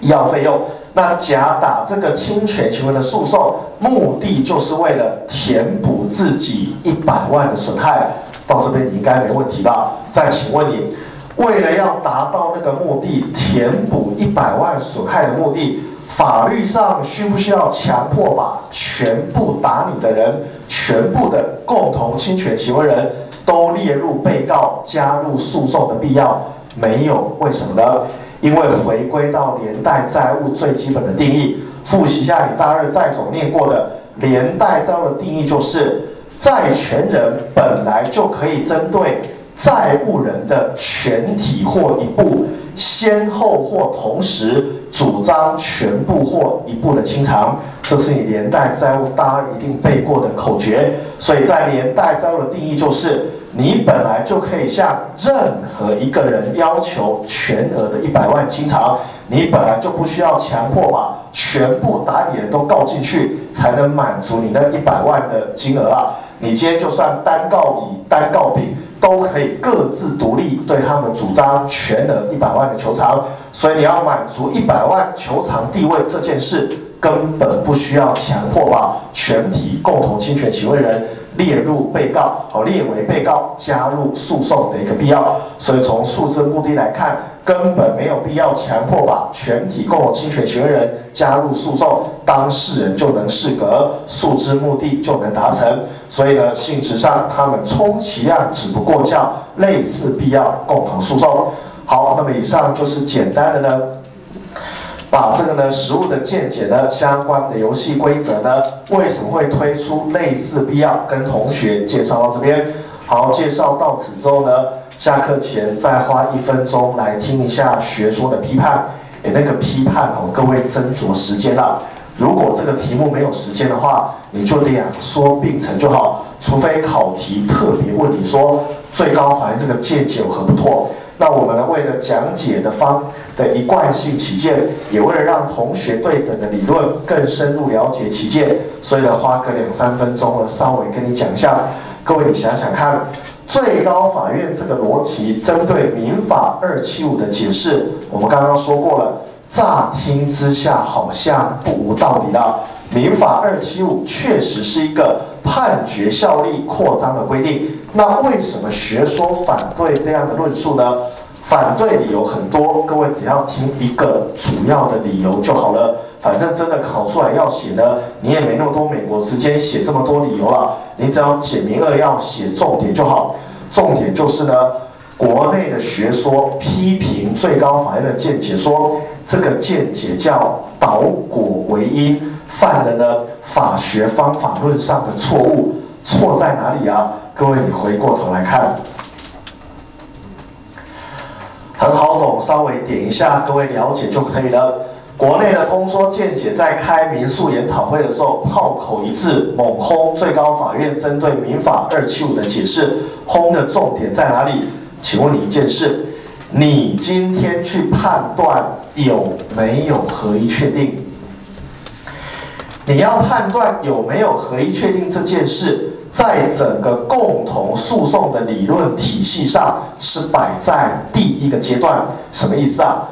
医药费用，那甲打这个侵权行为的诉讼，目的就是为了填补自己一百万的损害。到这边你应该没问题吧？再请问你，为了要达到那个目的，填补一百万损害的目的，法律上需不需要强迫把全部打你的人，全部的共同侵权行为人？都列入被告加入诉讼的必要没有？为什么呢？因为回归到连带债务最基本的定义，复习一下你大二债总念过的连带债务的定义，就是债权人本来就可以针对债务人的全体或一部，先后或同时主张全部或一部的清偿。这是你连带债务大二一定背过的口诀。所以在连带债务的定义就是。你本来就可以向任何一个人要求全额的一百万清偿，你本来就不需要强迫把全部打你人都告进去，才能满足你那一百万的金额啊！你今天就算单告乙、单告丙，都可以各自独立对他们主张全额一百万的求偿。所以你要满足一百万求偿地位这件事，根本不需要强迫把全体共同侵权行为人。列入被告，好列为被告加入诉讼的一个必要，所以从诉之目的来看，根本没有必要强迫把全体共有侵权行为人加入诉讼，当事人就能适格，诉之目的就能达成。所以呢，性质上他们充其量只不过叫类似必要共同诉讼。好，那么以上就是简单的呢。把这个呢实物的见解呢相关的游戏规则呢为什么会推出类似必要跟同学介绍到这边，好介绍到此之后呢，下课前再花一分钟来听一下学说的批判，诶那个批判哦各位斟酌时间了，如果这个题目没有时间的话，你就两说并成就好，除非考题特别问你说最高法院这个见解有何不妥。那我们呢，为了讲解的方的一贯性起见，也为了让同学对整个理论更深入了解起见，所以呢，花个两三分钟呢，稍微跟你讲一下。各位，想想看，最高法院这个逻辑针对民法二七五的解释，我们刚刚说过了，乍听之下好像不无道理了。民法二七五确实是一个判决效力扩张的规定。那为什么学说反对这样的论述呢？反对理由很多，各位只要听一个主要的理由就好了。反正真的考出来要写呢，你也没那么多美国时间写这么多理由了，你只要简明扼要写重点就好。重点就是呢，国内的学说批评最高法院的见解，说这个见解叫导果为因，犯了呢法学方法论上的错误。错在哪里啊？各位，你回过头来看，很好懂，稍微点一下，各位了解就可以了。国内的通说见解在开民诉研讨会的时候，炮口一致，猛轰最高法院针对民法二七五的解释，轰的重点在哪里？请问你一件事：你今天去判断有没有合一确定？你要判断有没有合一确定这件事？在整个共同诉讼的理论体系上，是摆在第一个阶段。什么意思啊？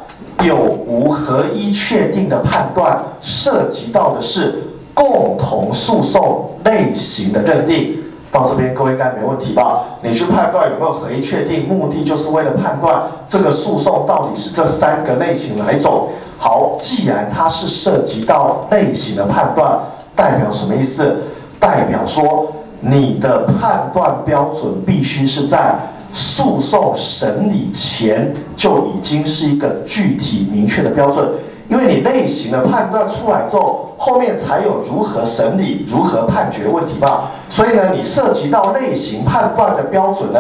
有无合一确定的判断，涉及到的是共同诉讼类型的认定。到这边各位应该没问题吧？你去判断有没有合一确定，目的就是为了判断这个诉讼到底是这三个类型哪一种。好，既然它是涉及到类型的判断，代表什么意思？代表说你的判断标准必须是在诉讼审理前就已经是一个具体明确的标准。因为你类型的判断出来之后，后面才有如何审理、如何判决问题嘛。所以呢，你涉及到类型判断的标准呢，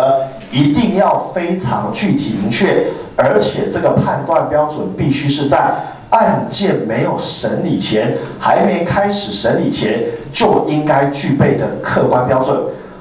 一定要非常具体明确，而且这个判断标准必须是在案件没有审理前、还没开始审理前就应该具备的客观标准。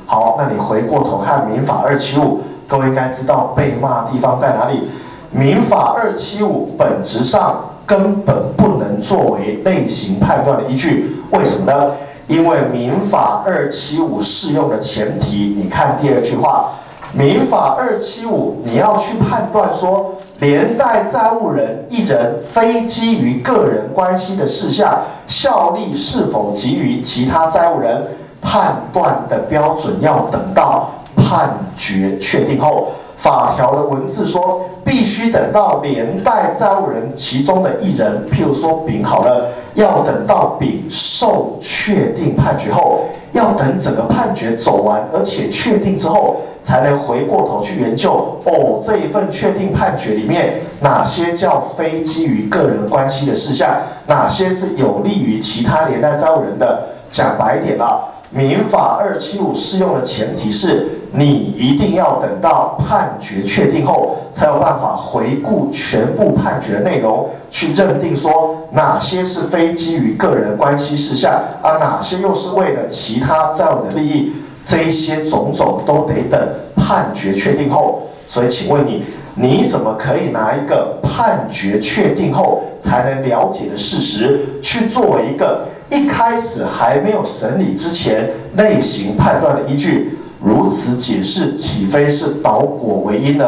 好，那你回过头看民法二七五，各位应该知道被骂的地方在哪里？民法二七五本质上。根本不能作为类型判断的依据，为什么呢？因为民法二七五适用的前提，你看第二句话，民法二七五你要去判断说，连带债务人一人非基于个人关系的事项，效力是否给予其他债务人，判断的标准要等到判决确定后。法条的文字说，必须等到连带债务人其中的一人，譬如说丙好了，要等到丙受确定判决后，要等整个判决走完，而且确定之后，才能回过头去研究哦，这一份确定判决里面哪些叫非基于个人关系的事项，哪些是有利于其他连带债务人的。讲白点了。民法二七五适用的前提是你一定要等到判决确定后，才有办法回顾全部判决内容，去认定说哪些是非基于个人关系事项，而哪些又是为了其他债务的利益，这一些种种都得等判决确定后。所以，请问你，你怎么可以拿一个判决确定后才能了解的事实，去作为一个？一开始还没有审理之前，类型判断的依据，如此解释，岂非是导果为因呢？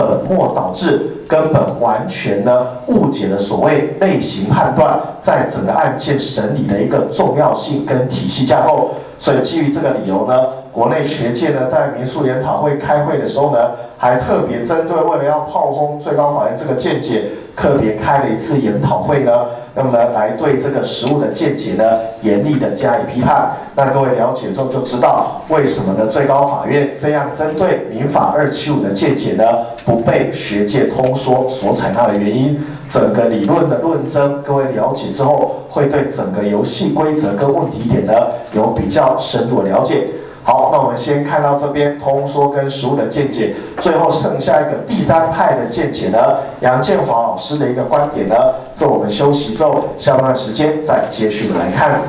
本末倒置，根本完全呢误解了所谓类型判断在整个案件审理的一个重要性跟体系架构。所以基于这个理由呢，国内学界呢在民诉研讨会开会的时候呢，还特别针对为了要炮轰最高法院这个见解，特别开了一次研讨会呢。那么呢，来对这个实物的见解呢，严厉的加以批判。那各位了解之后就知道，为什么呢？最高法院这样针对民法二七五的见解呢，不被学界通说所采纳的原因。整个理论的论证，各位了解之后，会对整个游戏规则跟问题点呢，有比较深入的了解。好，那我们先看到这边通说跟食物的见解，最后剩下一个第三派的见解呢，杨建华老师的一个观点呢，在我们休息之后，下段时间再接续来看。